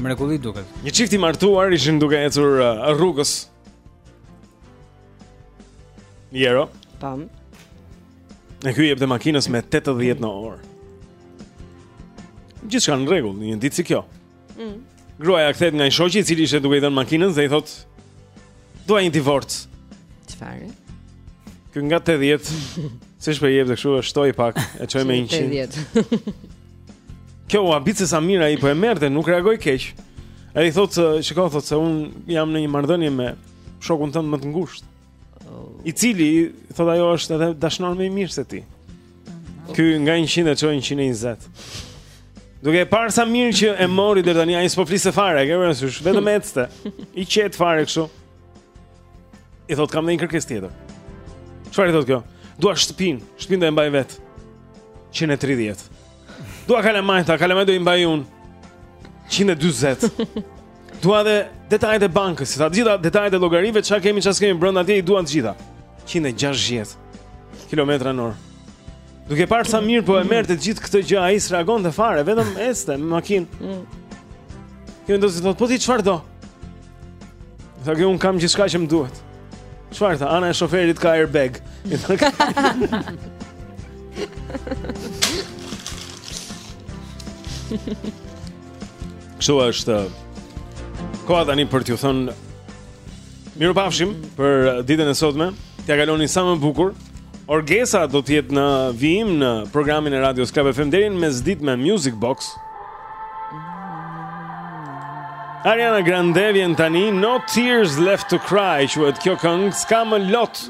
Mrekulli duket. Një çift i martuar ishin duke ecur uh, rrugës. Jero. Tam. Dhe ky jepte makinës me 80 në orë. Gjithçka në rregull, një ditë si kjo. Mm. Gruaja kthehet nga i shoqi i cili ishte duke i dhënë makinës dhe i thotë Dua një divorc. Çfarë? Ky nga 80. Siç po jepte kështu, shtoi pak, e çoi me 100. Kjo u habit se sa mirë ai po e merrte, nuk reagoi keq. Ajo thotë se shikon thotë se un jam në një marrëdhënie me shokun tënd më të ngushtë. Oh. I cili thotë ajo është edhe dashnor më i mirë se ti. Ky nga 100 e çoi 120. Duke e parë sa mirë që e mori deri tani, ai s'po fliste fare, e ke parasysh, vetëm ecte. I qet fare kështu. I thot kam dhe një kërkesë tjetër. Çfarë i thot kjo? Dua shtëpin, shtëpin do e mbaj vet. 130. Dua kalamajta, kalamajta do i mbaj unë. 140. Dua dhe detajet e bankës, të gjitha detajet e llogarive, çka kemi, çka s'kemi brenda atje, i duan të gjitha. 160 kilometra në orë. Duke parë sa mirë po e merr të gjithë këtë gjë, ai s'reagonte fare, vetëm ecte me makinë. Mm. Gruaja i thotë, po ti çfarë do? Sepse unë kam gjithçka që më duhet. Çfarë tha? Ana e shoferit ka airbag. Kështu është Koha tani për t'ju thënë mirupafshim për ditën e sotme T'ja kaloni sa më bukur Orgesa do t'jetë në vijim në programin e radios Club FM deri në mesditë me Music Box Ariana Grande vjen tani No Tears Left to Cry quhet kjo këngë s'ka më lot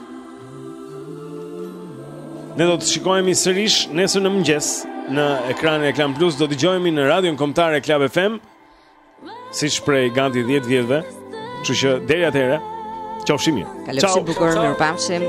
Ne do të shikohemi sërish nesër në mëngjes në ekranin e Klan Plus, do dëgjohemi në Radion Kombëtare Club FM, siç prej gati 10 vjetësh. Kështu që deri atëherë, qofshi mirë. Kalofshi bukur, mirupafshim.